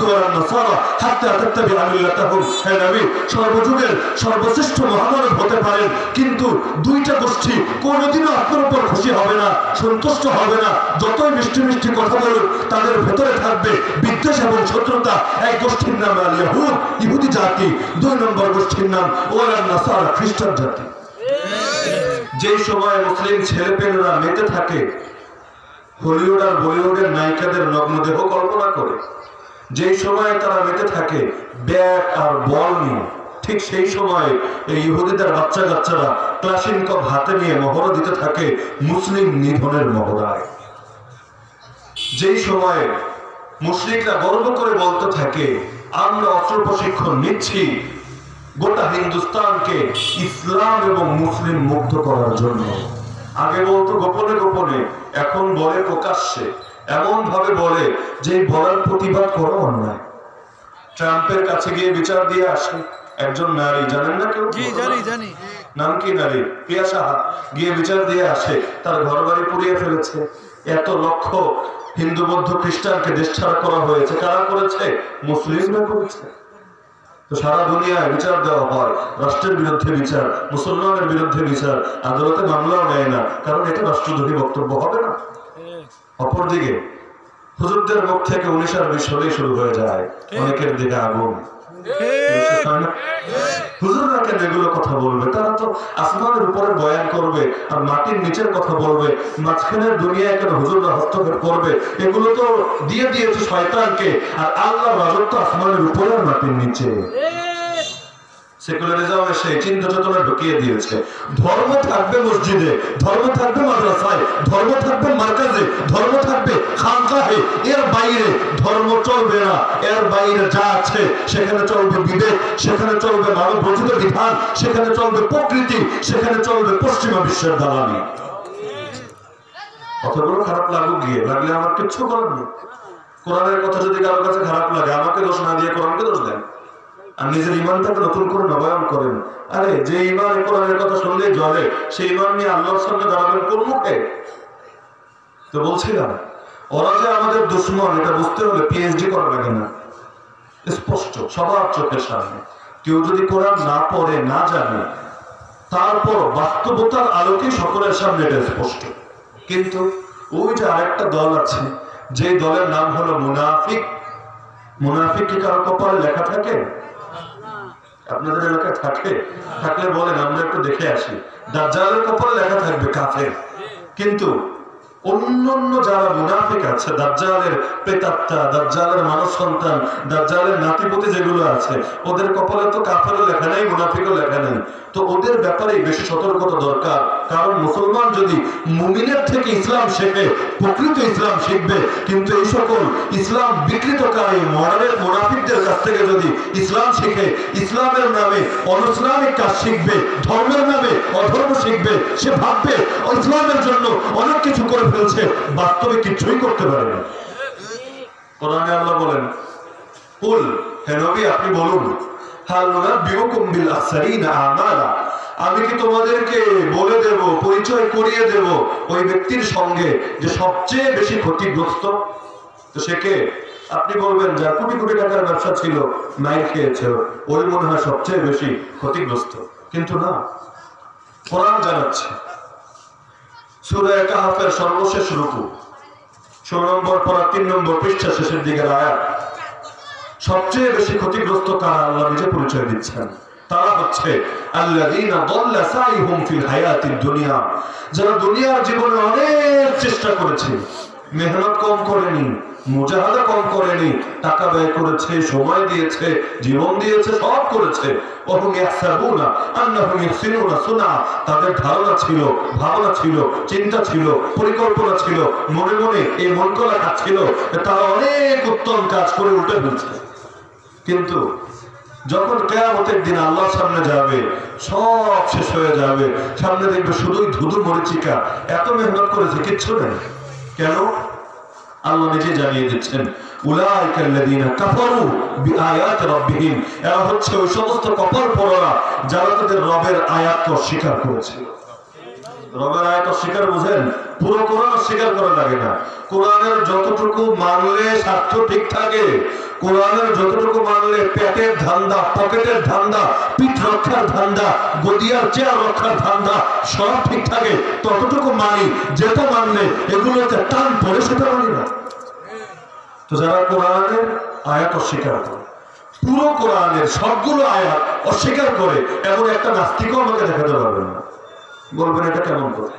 হে নবী, সর্বযুগের সর্বশ্রেষ্ঠ মহামানব হতে পারেন, কিন্তু দুইটা গোষ্ঠী কোনোদিনও আপনার উপর খুশি হবে না। সন্তুষ্ট হবে না। যতই মিষ্টি মিষ্টি কথা বলুন তাদের ভেতরে থাকবে বিদ্বেষ এবং শত্রুতা। এক গোষ্ঠীর নাম আল ইয়াহুদ, ইহুদি জাতি। দুই নম্বর গোষ্ঠীর নাম ওয়ালান নাসারা, খ্রিস্টান জাতি। যেই সময় মুসলিম ছেলেপেলেরা মেতে থাকে, হলিউড আর বলিউডের নায়িকাদের নগ্ন দেহ কল্পনা করে। যে সময় তারা মেতে থাকে ব্যাট আর বল নিয়ে। ঠিক সেই সময় এই ইহুদিদের বাচ্চা কাচ্চারা ক্লাসিন কপ হাতে নিয়ে মহড়া দিতে থাকে মুসলিম নিধনের মহড়ায় যেই সময় মুসলিকরা গর্ব করে বলতে থাকে, আমরা অস্ত্র প্রশিক্ষণ নিচ্ছি গোটা হিন্দুস্তানকে ইসলাম এবং মুসলিম মুক্ত করার জন্য। আগে বলতো গোপনে গোপনে, এখন বলে প্রকাশ্যে। এমন ভাবে বলে যে বলার প্রতিবাদ করা অন্যায়। ট্রাম্পের কাছে গিয়ে বিচার দিয়ে আসে। একজন নারী জানেন না কেউ? জানি জানি। নাম কি নারী? প্রিয়া সাহা। গিয়ে বিচার দিয়ে আসে তার ঘর বাড়ি পুড়িয়ে ফেলেছে। এত লক্ষ হিন্দু বৌদ্ধ খ্রিস্টানকে দেশ ছাড়া করা হয়েছে। কারা করেছে? মুসলিমরা করেছে। তো সারা দুনিয়ায় বিচার দেওয়া হয়। রাষ্ট্রের বিরুদ্ধে বিচার মুসলমানের বিরুদ্ধে বিচার। আদালতে মামলাও নেয় না কারণ এটা রাষ্ট্রদ্রোহী বক্তব্য হবে না। অপরদিকে হুজুরদের মুখ থেকে উনিশ আর বিশ হলেই শুরু হয়ে যায়। অনেকের দিকে আগুন? হুজুররা কেন কথা বলবে, তারা তো আসমানের উপরে বয়ান করবে। আর মাটির নিচের কথা বলবে, মাঝখানের দুনিয়ায় কেন হুজুররা হস্তক্ষেপ করবে এগুলো তো দিয়ে দিয়েছে শয়তানকে, আর আল্লাহ রাজত্ব আসমানের উপরে আর মাটির নিচে। সেকুলারিজম ঢুকিয়ে দিয়েছে। ধর্ম থাকবে মসজিদে, ধর্ম থাকবে মাদ্রাসায়, ধর্ম থাকবে মার্কাজে, ধর্ম থাকবে খানকাহে। এর বাইরে ধর্ম চলবে না, এর বাইরে যা আছে সেখানে চলবে বিবেক, সেখানে চলবে মানব রচিত বিধান, সেখানে চলবে প্রকৃতি, সেখানে চলবে পশ্চিমা বিশ্বের দালালি। কথাগুলো খারাপ লাগুক গিয়ে, লাগলে আমার কিচ্ছু করার নেই। কোরআনের কথা যদি কারোর কাছে খারাপ লাগে, আমাকে দোষ না দিয়ে কোরআনকে দোষ দেন। আর নিজের ইমানটাকে নতুন করে নবায়ন করেন। আরে, যে ইমান কোরআনের কথা শুনলেই জ্বলে সেই ইমান নিয়ে আল্লাহর সামনে দাঁড়াবেন কোন মুখে? তো বলছিলাম, ওরা যে আমাদের দুশ্মন, এটা বুঝতে হলে পিএইচডি করা লাগে না। স্পষ্ট, সবার চোখের সামনে। কেউ যদি কোরআন না পড়ে, না জানে তারপর বাস্তবতার আলোকে সকলের সামনে এটা স্পষ্ট। কিন্তু ওই যে আরেকটা দল আছে যে দলের নাম হলো মুনাফিক। মুনাফিক কি কারও কপালে লেখা থাকে? আপনাদের এলাকায় থাকে, থাকলে বলেন, আমরা একটু দেখে আসি। দাজ্জালের কপালে লেখা থাকবে কাফের। কিন্তু কারণ মুসলমান যদি মুমিনের থেকে ইসলাম শেখে, প্রকৃত ইসলাম শিখবে, কিন্তু এই সকল ইসলাম বিকৃতকারী মডার্নের মুনাফিকদের কাছ থেকে যদি ইসলাম শিখে, ইসলামের নামে অনইসলামিক কাজ শিখবে, ধর্মের নামে অধর্ম শিখবে, সে ভাববে ইসলামের জন্য অনেক কিছু করে ফেলছে, বাস্তবে কিছুই করতে পারে না। কোরআনে আল্লাহ বলেন, কুল, হে নবী, আপনি বলুন, হাল নুনাব্বিউকুম বিল আখসারিনা আমালা? আমি কি তোমাদেরকে বলে দেব, পরিচয় করিয়ে দেব ওই ব্যক্তির সঙ্গে যে সবচেয়ে বেশি ক্ষতিগ্রস্ত? তো সে কে? আপনি বলবেন, যার কোটি কোটি টাকার ব্যবসা ছিল নাই খেয়েছে ওই মনে হয় সবচেয়ে বেশি ক্ষতিগ্রস্ত। কিন্তু না, কোরআন জানাচ্ছে সূরা কাহাফের সর্বশেষ রুকু। ষোলো নম্বর পর তিন নম্বর পৃষ্ঠা শেষের দিকে আয়াত সবচেয়ে বেশি ক্ষতিগ্রস্ত কারা, আল্লাহ নিজে পরিচয় দিচ্ছেন। তারা হচ্ছে দুনিয়া। যারা দুনিয়ার জীবনে অনেক চেষ্টা করেছে, মেহনত কম করেনি মুজাহাদা কম করেনি, টাকা ব্যয় করেছে, সময় দিয়েছে, জীবন দিয়েছে, সব করেছে। তাদের ধারণা ছিল, ভাবনা ছিল, চিন্তা ছিল, পরিকল্পনা ছিল, মনে মনে এই ছিল তারা অনেক উত্তম কাজ করে উঠে ফেলছে। কিন্তু যখন কেয়ামতের দিন আল্লাহর সামনে যাবে, সব শেষ হয়ে যাবে, সামনে দেখবে শুধুই ধুধু মরিচিকা, এত মেহনত করেছে, কিচ্ছু নেই। কেন? আল্লাহ নিজে জানিয়ে দিচ্ছেন রবের পুরো কোরআন লাগে না। যতটুকু মানলে স্বার্থ ঠিক থাকে কোরআনের যতটুকু মানলে পেটের ধান্দা, পকেটের ধান্দা, পিঠ রক্ষার ধান্দা, গদিয়ার চেয়ার রক্ষার ধান্দা, সব ঠিক থাকে, ততটুকু মানি, যেটা মানলে এগুলোতে টান পড়ে সেটা মানি না। তো যারা কোরআনের আয়াত অস্বীকার করে, পুরো কোরআনের সবগুলো আয়াত অস্বীকার করে, এমন একটা নাস্তিকও আমাকে দেখাতে পারবেন না। বলবেন, এটা কেমন করে?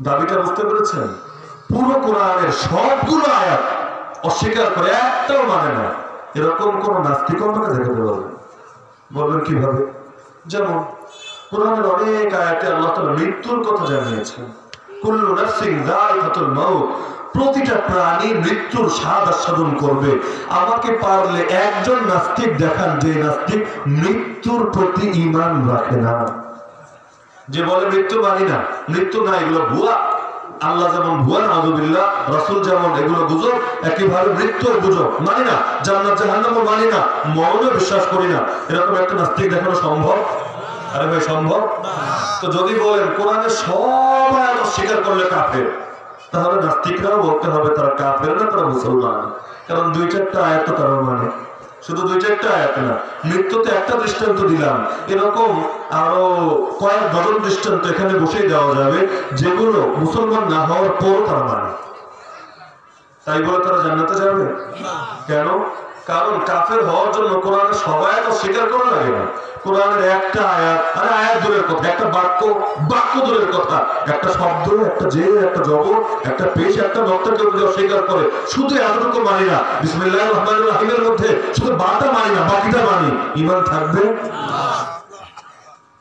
দাবিটা বুঝতে পেরেছেন? পুরো কোরআনের সবগুলো আয়াত অস্বীকার করে একটাও মানে না। এরকম কোন নাস্তিক আমাকে দেখাতে পারবেন বলবেন কীভাবে? যেমন, কোরআনের অনেক আয়াতে আল্লাহ তাআলা মৃত্যুর কথা জানিয়েছেন। কুল্লু প্রতিটা প্রাণী মৃত্যুর স্বাদ আস্বাদন করবে। আমাকে পারলে একজন নাস্তিক দেখান যে নাস্তিক মৃত্যুর প্রতি ঈমান রাখে না। যে বলে মৃত্যু মানি না, মৃত্যু না, এগুলো ভুয়া। আল্লাহ যেমন ভুয়া নাজুবিল্লাহ রসুল যেমন এগুলো গুজব একইভাবে মৃত্যু গুজব। মানি না, জান্নাত, জাহান্নামও মানি না মরণও বিশ্বাস করি না। এরকম একটা নাস্তিক দেখানো সম্ভব? আরে ভাই, সম্ভব? তো যদি বলেন কোরআনের সব আয়াত অস্বীকার করলে কাফের। তাহলে নাস্তিকরাও বলতে হবে, তারা কাফের না, তারা মুসলমান। কারণ দুই চারটা আয়াত তো কারণ মানে। শুধু দুই চারটা আয়াত না, মৃত্যুতে একটা দৃষ্টান্ত দিলাম। এরকম আরও কয়েক ডজন দৃষ্টান্ত এখানে বসেই দেওয়া যাবে, যেগুলো মুসলমান না হওয়ার পর তারা মানে। তাই বলে তারা জানাতে যাবে? কেন? কারণ কাফের হওয়ার জন্য কোরআনের সবাই তো স্বীকার করা লাগে না। কোরআনের একটা আয়াত, আরে আয়াত দূরের কথা, একটা বাক্য বাক্য দূরের কথা। একটা শব্দ, একটা যে, একটা জগৎ, একটা পেশ, একটা নক্তাকে যদি অস্বীকার করে, শুধু এতটুকু মানি না। বিসমিল্লাহ রহমান রাহিমের মধ্যে শুধু বাটা মানি না, বাকিটা মানি। ইমান থাকবে? তো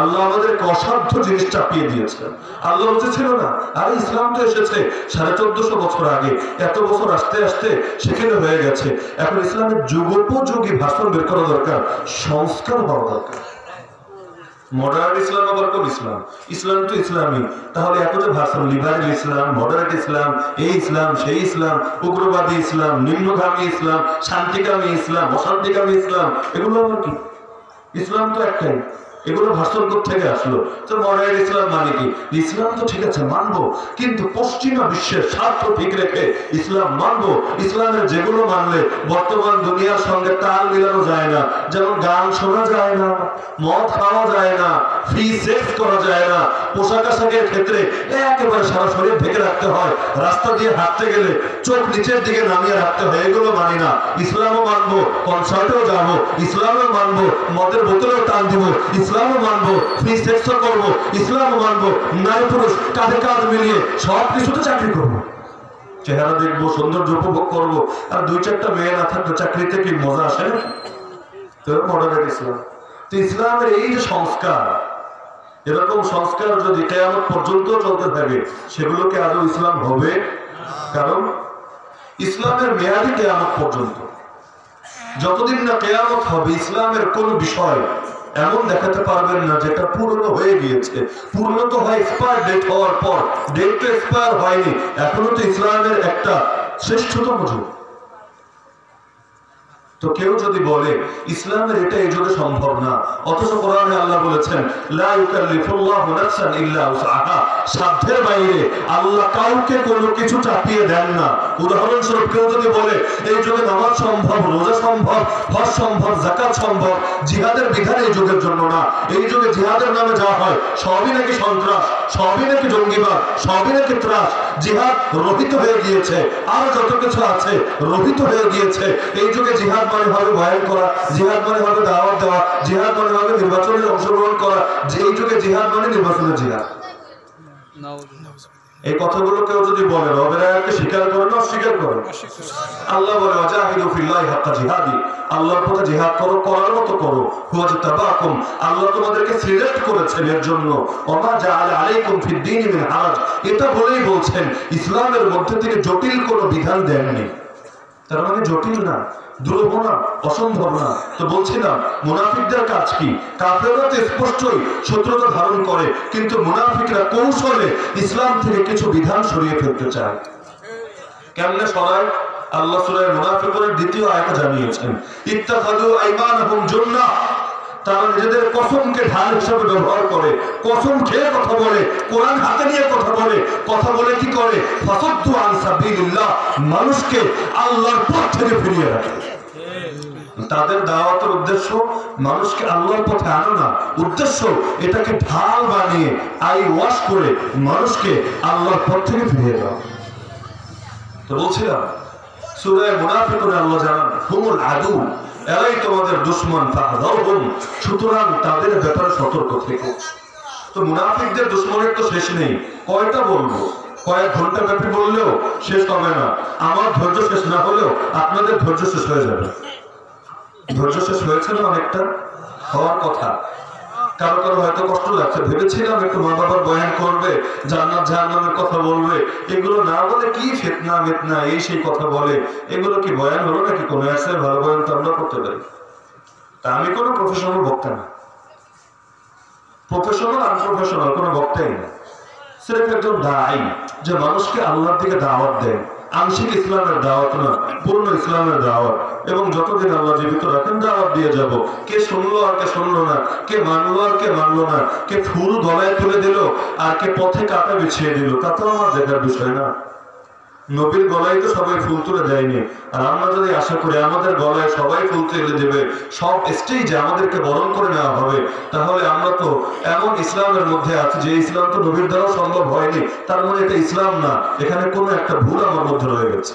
আল্লাহ আমাদেরকে অসাধ্য জিনিস চাপিয়ে দিয়েছেন। আল্লাহ বুঝেছিল না, আর ইসলাম তো এসেছে। সাড়ে চোদ্দশো বছর আগে এত বছর আসতে আসতে সেখানে হয়ে গেছে। এখন ইসলামের যুগোপযোগী ভাষণ বের করা দরকার, সংস্কার হওয়া দরকার। মডার্ন ইসলাম আবার কোন ইসলাম? ইসলাম তো ইসলামই। তাহলে এত যে ভাষণ লিবারেল ইসলাম, মডারেট ইসলাম, এই ইসলাম, সেই ইসলাম, উগ্রবাদী ইসলাম, নিম্নগামী ইসলাম, শান্তিকামী ইসলাম, অশান্তিকামী ইসলাম, এগুলো আবার কি? ইসলাম তো একটাই। এগুলো ভাষণ থেকে আসলো। তো মডার্ন ইসলাম মানে কি? ইসলাম তো ঠিক আছে, মানবো। কিন্তু পশ্চিমা বিশ্বের স্বার্থ ঠিক রেখে ইসলাম মানবো। ইসলামের যেগুলো মানলে বর্তমান দুনিয়ার সঙ্গে তাল মিলানো যায় না। যেমন গান শোনা যায় না, মদ খাওয়া যায় না, ফ্রি সেক্স করা যায় না। পোশাক আশাকের ক্ষেত্রে একেবারে সারা শরীর ঢেকে রাখতে হয়। রাস্তা দিয়ে হাঁটতে গেলে চোখ নিচের দিকে নামিয়ে রাখতে হয়, এগুলো মানি না। ইসলামও মানবো, কনসার্টেও যাব, ইসলামও মানবো, মদের বোতলেও টান দিব ইসলামও মানবো সেক্সও করব, ইসলামও মানবো, নারী পুরুষ, কাঁধে কাঁধ মিলিয়ে সব কিছুতে চাকরি করব। চেহারা দেখব, সৌন্দর্য উপভোগ করব, আর দুই চারটা মেয়ে না থাকলে চাকরিতে কি মজা আসে? ইসলাম। তো ইসলামের এই যে সংস্কার, এরকম সংস্কার যদি কেয়ামত পর্যন্ত চলতে থাকে সেগুলোকে আদৌ ইসলাম হবে? কারণ ইসলামের মেয়াদি কেয়ামত পর্যন্ত। যতদিন না কেয়ামত হবে, ইসলামের কোন বিষয় এমন দেখাতে পারবেন না, যেটা পুরনো হয়ে গিয়েছে। পূর্ণ তো হয় এক্সপায়ার ডেট হওয়ার পর ডেট তো এক্সপায়ার হয়নি। এখনও তো ইসলামের একটা শ্রেষ্ঠতম যুগ। তো কেউ যদি বলে, ইসলামের এটা এই যুগে সম্ভব না। অথচ কোরআনে আল্লাহ বলেছেন, লা নাফসান ইল্লা উসআহা। সাধ্যের বাইরে আল্লাহ কাউকে কোনো কিছু চাপিয়ে দেন না। উদাহরণস্বরূপ কেউ যদি বলে, এই যুগে নামাজ সম্ভব, রোজা সম্ভব, হজ সম্ভব, যাকাত সম্ভব, জিহাদের বিধান এই যুগের জন্য না। এই যুগে জিহাদের নামে যা হয়, সবই নাকি সন্ত্রাস, সবই নাকি জঙ্গিবাদ, সবই নাকি ত্রাস। জিহাদ রহিত হয়ে গিয়েছে, আর যত কিছু আছে রহিত হয়ে গিয়েছে। এই যুগে জিহাদ মানে হবে বয়ান করা, জিহাদ মানে হবে দাওয়াত দেওয়া, জিহাদ মানে হবে নির্বাচনে অংশগ্রহণ করা এই যুগে জিহাদ মানে নির্বাচনের জিহাদ। এই কথাগুলো কেউ যদি বলে, রবের আয়াতকে স্বীকার করে না, অস্বীকার করে আল্লাহ বলে ওয়াজাহিদু ফিল্লাহি হাক্কা জিহাদি। আল্লাহর পথে জিহাদ করো, করার মতো করো। হুয়া তাবাকুম আল্লাহ তোমাদেরকে সিলেক্ট করেছেন এর জন্য। ওমা জাআল আলাইকুম ফিদ দীনি মিন হারাজ। এটা বলেই বলছেন, ইসলামের মধ্যে থেকে জটিল কোনো বিধান দেননি। মানে জটিল না না, অসম্ভব না। তো মুনাফিকদের কাজ কি? তো স্পষ্টই শত্রুতা ধারণ করে, কিন্তু মুনাফিকরা কৌশলে ইসলাম থেকে কিছু বিধান সরিয়ে ফেলতে চায়। কেমনে সবাই আল্লাহ সুরায় মুনাফিকুনের দ্বিতীয় আয়কে জানিয়েছেন জান্নাহ তারা নিজেদের কসমকে ঢাল হিসাবে ব্যবহার করে, কসম খেয়ে কথা বলে, কোরআন হাতে নিয়ে কথা বলে কথা বলে কি করে? মানুষকে আল্লাহর পথ থেকে ফিরিয়ে রাখে। তাদের দাওয়াতের উদ্দেশ্য, মানুষকে আল্লাহর পথে আনো না। উদ্দেশ্য, এটাকে ঢাল বানিয়ে, আই ওয়াশ করে মানুষকে আল্লাহর পথ থেকে ফিরিয়ে দাও। তো বলছিলাম, সূরায়ে মুনাফিকুনে আল্লাহ জানান, হুমুল আদু। এরাই তোমাদের দুশ্মন সুতরাং তাদের ব্যাপারে সতর্ক থেকো। তো মুনাফিকদের দুশ্মনের তো শেষ নেই। কয়টা বলব? কয়েক ঘণ্টা ব্যাপী বললেও শেষ হবে না। আমার ধৈর্য শেষ না হলেও আপনাদের ধৈর্য শেষ হয়ে যাবে। ধৈর্য শেষ হয়েছে না অনেকটা? হওয়ার কথা। কারও কারও হয়তো কষ্ট লাগছে, ভেবেছিলাম একটু মা বাবার বয়ান করবে, জান্নাত জাহান্নামের কথা বলবে। এগুলো না বলে কি ফিতনা মিতনা, এই সেই কথা বলে? এগুলো কি বয়ান হলো নাকি কোনো আছে ভালো বয়ান তো আমরা করতে পারি। তা আমি কোনো প্রফেশনাল বক্তা না। প্রফেশনাল আনপ্রফেশনাল কোনো বক্তাই না। সিরেফ একজন দায়ী, যে মানুষকে আল্লাহর দিকে দাওয়াত দেয়। আংশিক ইসলামের দাওয়াত না, পূর্ণ ইসলামের দাওয়াত। এবং যতদিন আল্লাহ জীবিত রাখেন দাওয়াত দিয়ে যাব। কে শুনলো আর কে শুনলো না? কে মানলো আর কে মানলো না? কে ফুল গলায় তুলে দিল আর কে পথে কাটা বিছিয়ে দিল? তা তো আমার দেখার বিষয় না। নবীর গলায় তো সবাই ফুল তুলে দেয়নি। আর আমরা যদি আশা করি আমাদের গলায় সবাই ফুল তুলে দেবে, সব স্টেজে আমাদেরকে বরণ করে নেওয়া হবে, তাহলে আমরা তো এমন ইসলামের মধ্যে আছি যে ইসলাম তো নবীর দ্বারা সম্ভব হয়নি। তার মানে এটা ইসলাম না। এখানে কোনো একটা ভুল আমার মধ্যে রয়ে গেছে।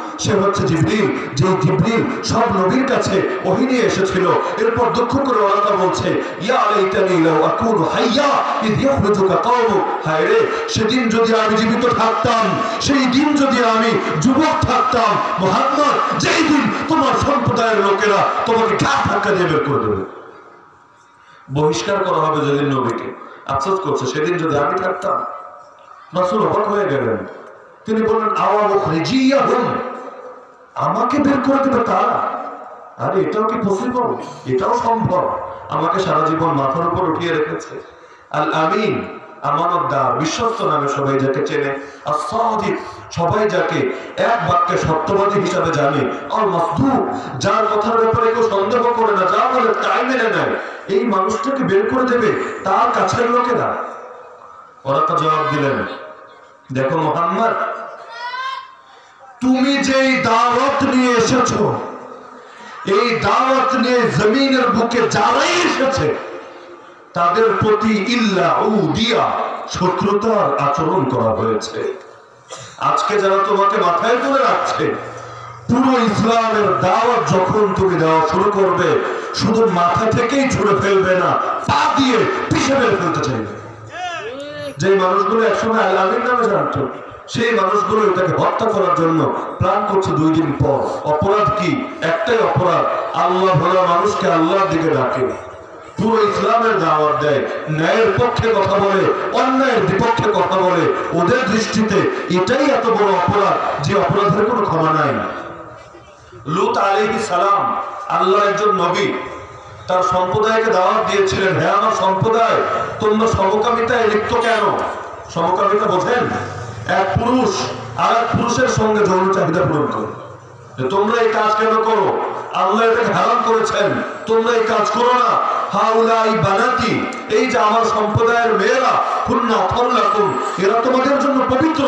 সে হচ্ছে জিবরিল। যে জিবরিল সব নবীর কাছে ওহী নিয়ে এসেছিল। এরপর দুঃখ করে ওলাকা বলছে, ইয়া লাইতানি লাউ আকুনু হাইয়া, ইদ ইয়াখরুজুকা কওমুক হায় সেদিন যদি আমি জীবিত থাকতাম, সেই দিন যদি আমি যুবক থাকতাম, মুহাম্মদ, যেই দিন তোমার সম্প্রদায়ের লোকেরা তোমাকে ঠা ধাক্কা দিয়ে বের করে দেবে। বহিষ্কার করা হবে যেদিন নবীকে। আফসোস করছে, সেদিন যদি আমি থাকতাম, রাসূল অবাক হয়ে গেলেন। তিনি বললেন আওয়া মুখরিজিয়াহুম আমাকে বের করে দেবে তারা আরে, এটাও কি পসিবল এটাও সম্ভব। আমাকে সারা জীবন মাথার উপর উঠিয়ে রেখেছে। আল আমিন বিশ্বস্ত নামে সবাই যাকে চেনে। আর সবাই যাকে এক হিসাবে জানে। কথার ব্যাপারে সন্দেহ করে না, যা বলে তাই নেয়। এই মানুষটাকে বের করে দেবে তার কাছের লোকেরা? তো জবাব দিলেন, দেখো মোহাম্মদ তুমি যেই দাওয়াত নিয়ে এসেছ, এই দাওয়াত নিয়ে জমিনের বুকে যারাই এসেছে, তাদের প্রতি ইল্লা উদিয়া শত্রুতার আচরণ করা হয়েছে। আজকে যারা তোমাকে মাথায় তুলে রাখছে, পুরো ইসলামের দাওয়াত যখন তুমি দেওয়া শুরু করবে, শুধু মাথা থেকেই ছুড়ে ফেলবে না, পা দিয়ে পিছে মেরে ফেলতে চাইবে। যে মানুষগুলো একসময় আল্লাহর নামে জানতো সেই মানুষগুলো এটাকে হত্যা করার জন্য প্ল্যান করছে দুই দিন পর। অপরাধ কি? একটাই অপরাধ। আল্লাহ ভোলা মানুষকে আল্লাহর দিকে ডাকে। পুরো ইসলামের দাওয়াত দেয়। ন্যায়ের পক্ষে কথা বলে, অন্যায়ের বিপক্ষে কথা বলে। ওদের দৃষ্টিতে এটাই এত বড় অপরাধ যে অপরাধের কোনো ক্ষমা নাই। লুত আলাইহি সালাম আল্লাহ একজন নবী, তার সম্প্রদায়কে দাওয়াত দিয়েছিলেন। হ্যাঁ আমার সম্প্রদায়, তোমরা সমকামিতায় লিপ্ত কেন? সমকামিতা বোঝেন? এক পুরুষ আর এক পুরুষের সঙ্গে যৌন চাহিদা পূরণ করে। তোমরা এই কাজ কেন করো? আল্লাহ এটাকে হারাম করেছেন। তোমরা এই কাজ করো না। হাউলাই বানাতি, এই যে আমার সম্প্রদায়ের মেয়েরা, কুন্না ফল্লাকুম, এরা তোমাদের জন্য পবিত্র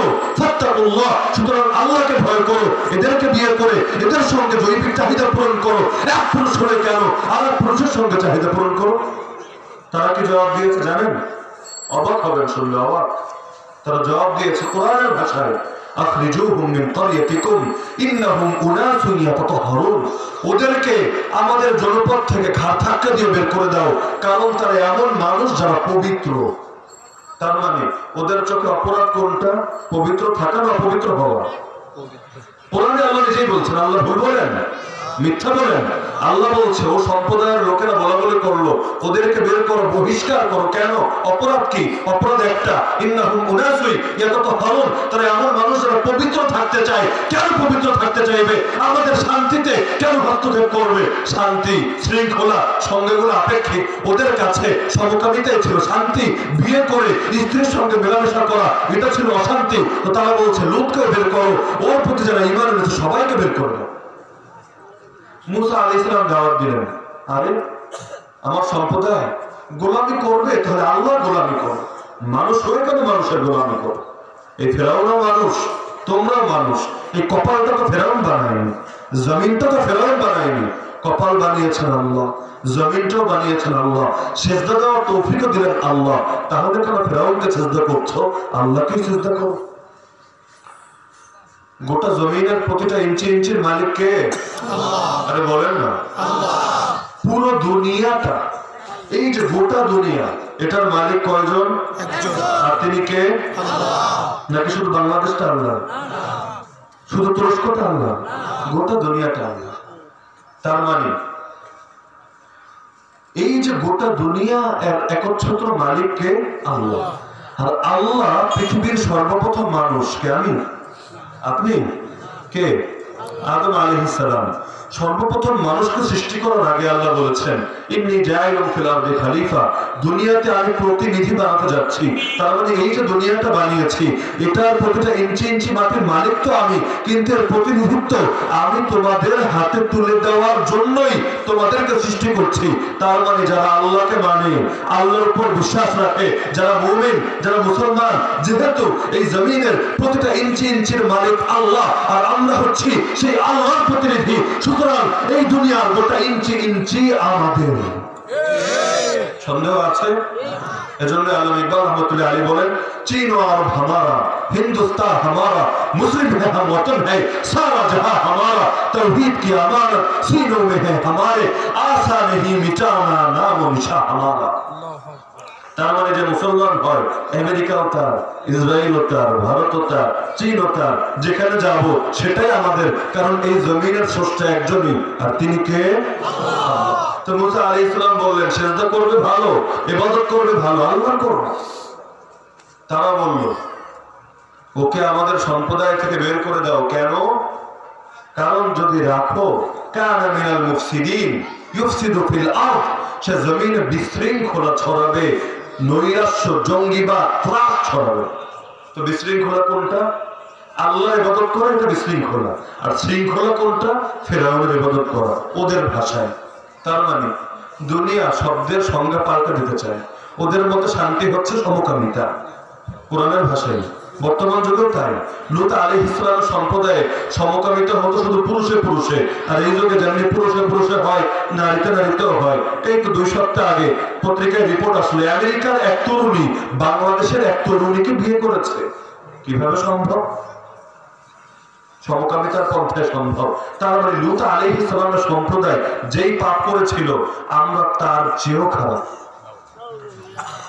সুতরাং আল্লাহকে ভয় করো, এদেরকে বিয়ে করে, এদের সঙ্গে জৈবিক চাহিদা পূরণ করো। এক পুরুষ হলে কেন? আর এক পুরুষের সঙ্গে চাহিদা পূরণ করো? তারা কি জবাব দিয়েছে জানেন? অবাক হবেন শুনলে, অবাক। তারা জবাব দিয়েছে কোরআনের ভাষায় ওদেরকে আমাদের জনপদ থেকে ঘাট ধাক্কা দিয়ে বের করে দাও কারণ তারা এমন মানুষ যারা পবিত্র। তার মানে ওদের চোখে অপরাধ কোনটা? পবিত্র থাকা না অপবিত্র হওয়া? কোরআনে আল্লাহ নিজেই বলছেন আল্লাহ ভুল বলেন? মিথ্যা বলেন। আল্লাহ বলছে, ও সম্প্রদায়ের লোকেরা বলা বলে করল, ওদেরকে বের করো, বহিষ্কার করো। কেন? অপরাধ কি? অপরাধ একটা। ইন্নাহুম তারা এমন মানুষ যারা পবিত্র থাকতে চায়। কেন পবিত্র থাকতে চাইবে? আমাদের শান্তিতে কেন হস্তক্ষেপ করবে? শান্তি, শৃঙ্খলা আপেক্ষিক। ওদের কাছে সমকামিতাই ছিল শান্তি। বিয়ে করে স্ত্রীর সঙ্গে মেলামেশা করা, এটা ছিল অশান্তি। তো তারা বলছে লুটকে বের করো। ওর প্রতি যারা ইমান এনেছে, সবাইকে বের করে দাও। মুসা আলি ইসলাম দাওয়াত দিলেন। আরে, আমার সম্প্রদায় গোলামি করবে, তাহলে আল্লাহ গোলামি করো। মানুষ হয়ে কেন মানুষের গোলামি এই মানুষ, তোমরাও মানুষ। এই কপালটা তো ফেরাউন বানায়নি, জমিনটা তো ফেরাউন বানায়নি। কপাল বানিয়েছেন আল্লাহ, জমিনটাও বানিয়েছেন আল্লাহ, সেজদা দেওয়ার তৌফিকও দিলেন আল্লাহ। তাহলে কেন ফেরাউনকে সেজদা করছ? আল্লাহকেই সেজদা করো। গোটা জমিনের প্রতিটা ইঞ্চি ইঞ্চির মালিক কে? আরে বলেন না। পুরো দুনিয়াটা এই যে গোটা দুনিয়া এটার মালিক কয়জন? আর তিনি কে? নাকি শুধু বাংলাদেশটা আল্লাহ? শুধু তুরস্কটা আল্লাহ? গোটা দুনিয়াটা আল্লাহ। তার মানে এই যে গোটা দুনিয়া একচ্ছত্র মালিককে আল্লাহ। আর আল্লাহ পৃথিবীর সর্বপ্রথম মানুষকে আমি? আপনি কে আদম আলাইহিস সালাম সর্বপ্রথম মানুষকে সৃষ্টি করার আগে আল্লাহ বলেছেন, ইন্নি জাইলুম ফিল আরদি খলিফা। দুনিয়াতে আমি প্রতিনিধি বানাতে যাচ্ছি। তার মানে এই যে দুনিয়াটা বানিয়েছি, এটার প্রতিটা ইঞ্চি ইঞ্চি মাটির মালিক তো আমি, কিন্তু এর প্রতিনিধিত্ব আমি তোমাদের হাতে তুলে দেওয়ার জন্যই তোমাদেরকে সৃষ্টি করছি। তার মানে যারা আল্লাহকে মানে আল্লাহর উপর বিশ্বাস রাখে, যারা মুমিন, যারা মুসলমান, যেহেতু এই জমিনের প্রতিটা ইঞ্চি ইঞ্চির মালিক আল্লাহ, আর আমরা হচ্ছি সেই আল্লাহর প্রতিনিধি। সুতরাং এই দুনিয়ার গোটা ইঞ্চি ইঞ্চি আমাদের সন্দেহ আছে এজন্য আলম ইকবাল রহমতুল্লাহ আলী বলেন চীন ও আরব হামারা हिंदुस्तान हमारा मुस्लिम है हम वतन है सारा जहां हमारा तौहीद की अमानत सीनों में है हमारे आशा नहीं मिटाना नाम ও নিশা हमारा তার মানে যে মুসলমান হয়, আমেরিকাও তার, ইসরায়েলও তার, ভারতও তার, চীনও তার, যেখানে যাব সেটাই আমাদের, কারণ এই জমিনের স্রষ্টা একজনই আর তিনি কে? তো মুসা আলী ইসলাম বললেন করবে ভালো, ইবাদত করবে ভালো, আল্লাহ করবে। তারা বলল, ওকে আমাদের সম্প্রদায় থেকে বের করে দাও, কেন? কারণ যদি রাখো, কানা মুফসিদিন, ইউফসিদু ফিল সে জমিনে বিশৃঙ্খলা ছড়াবে নৈরাশ্য, জঙ্গিবাদ ত্রাস ছড়াবে তো বিশৃঙ্খলা কোনটা? আল্লাহ ইবাদত করা এটা বিশৃঙ্খলা। আর শৃঙ্খলা কোনটা? ফেরাউনের ইবাদত করা, ওদের ভাষায়। তার মানে দুনিয়া শব্দের সংজ্ঞা পাল্টে দিতে চায়। ওদের মধ্যে শান্তি হচ্ছে সমকামিতা। কোরআনের ভাষায়। বর্তমান যুগেও তাই। লুত আলী ইসলামের সম্প্রদায়ে সমকামিতা হতো শুধু পুরুষে পুরুষে। আর এই যুগে যেমনি পুরুষে পুরুষে হয়, নারীতে নারীতেও হয়। এই তো দুই সপ্তাহ আগে পত্রিকায় রিপোর্ট আসলো, আমেরিকার এক তরুণী, বাংলাদেশের এক তরুণীকে বিয়ে করেছে। কীভাবে সম্ভব? সমকামিতার পন্থায় সম্ভব। তার মানে লুত আলী ইসলামের সম্প্রদায় যেই পাপ করেছিল, আমরা তার চেয়েও খারাপ।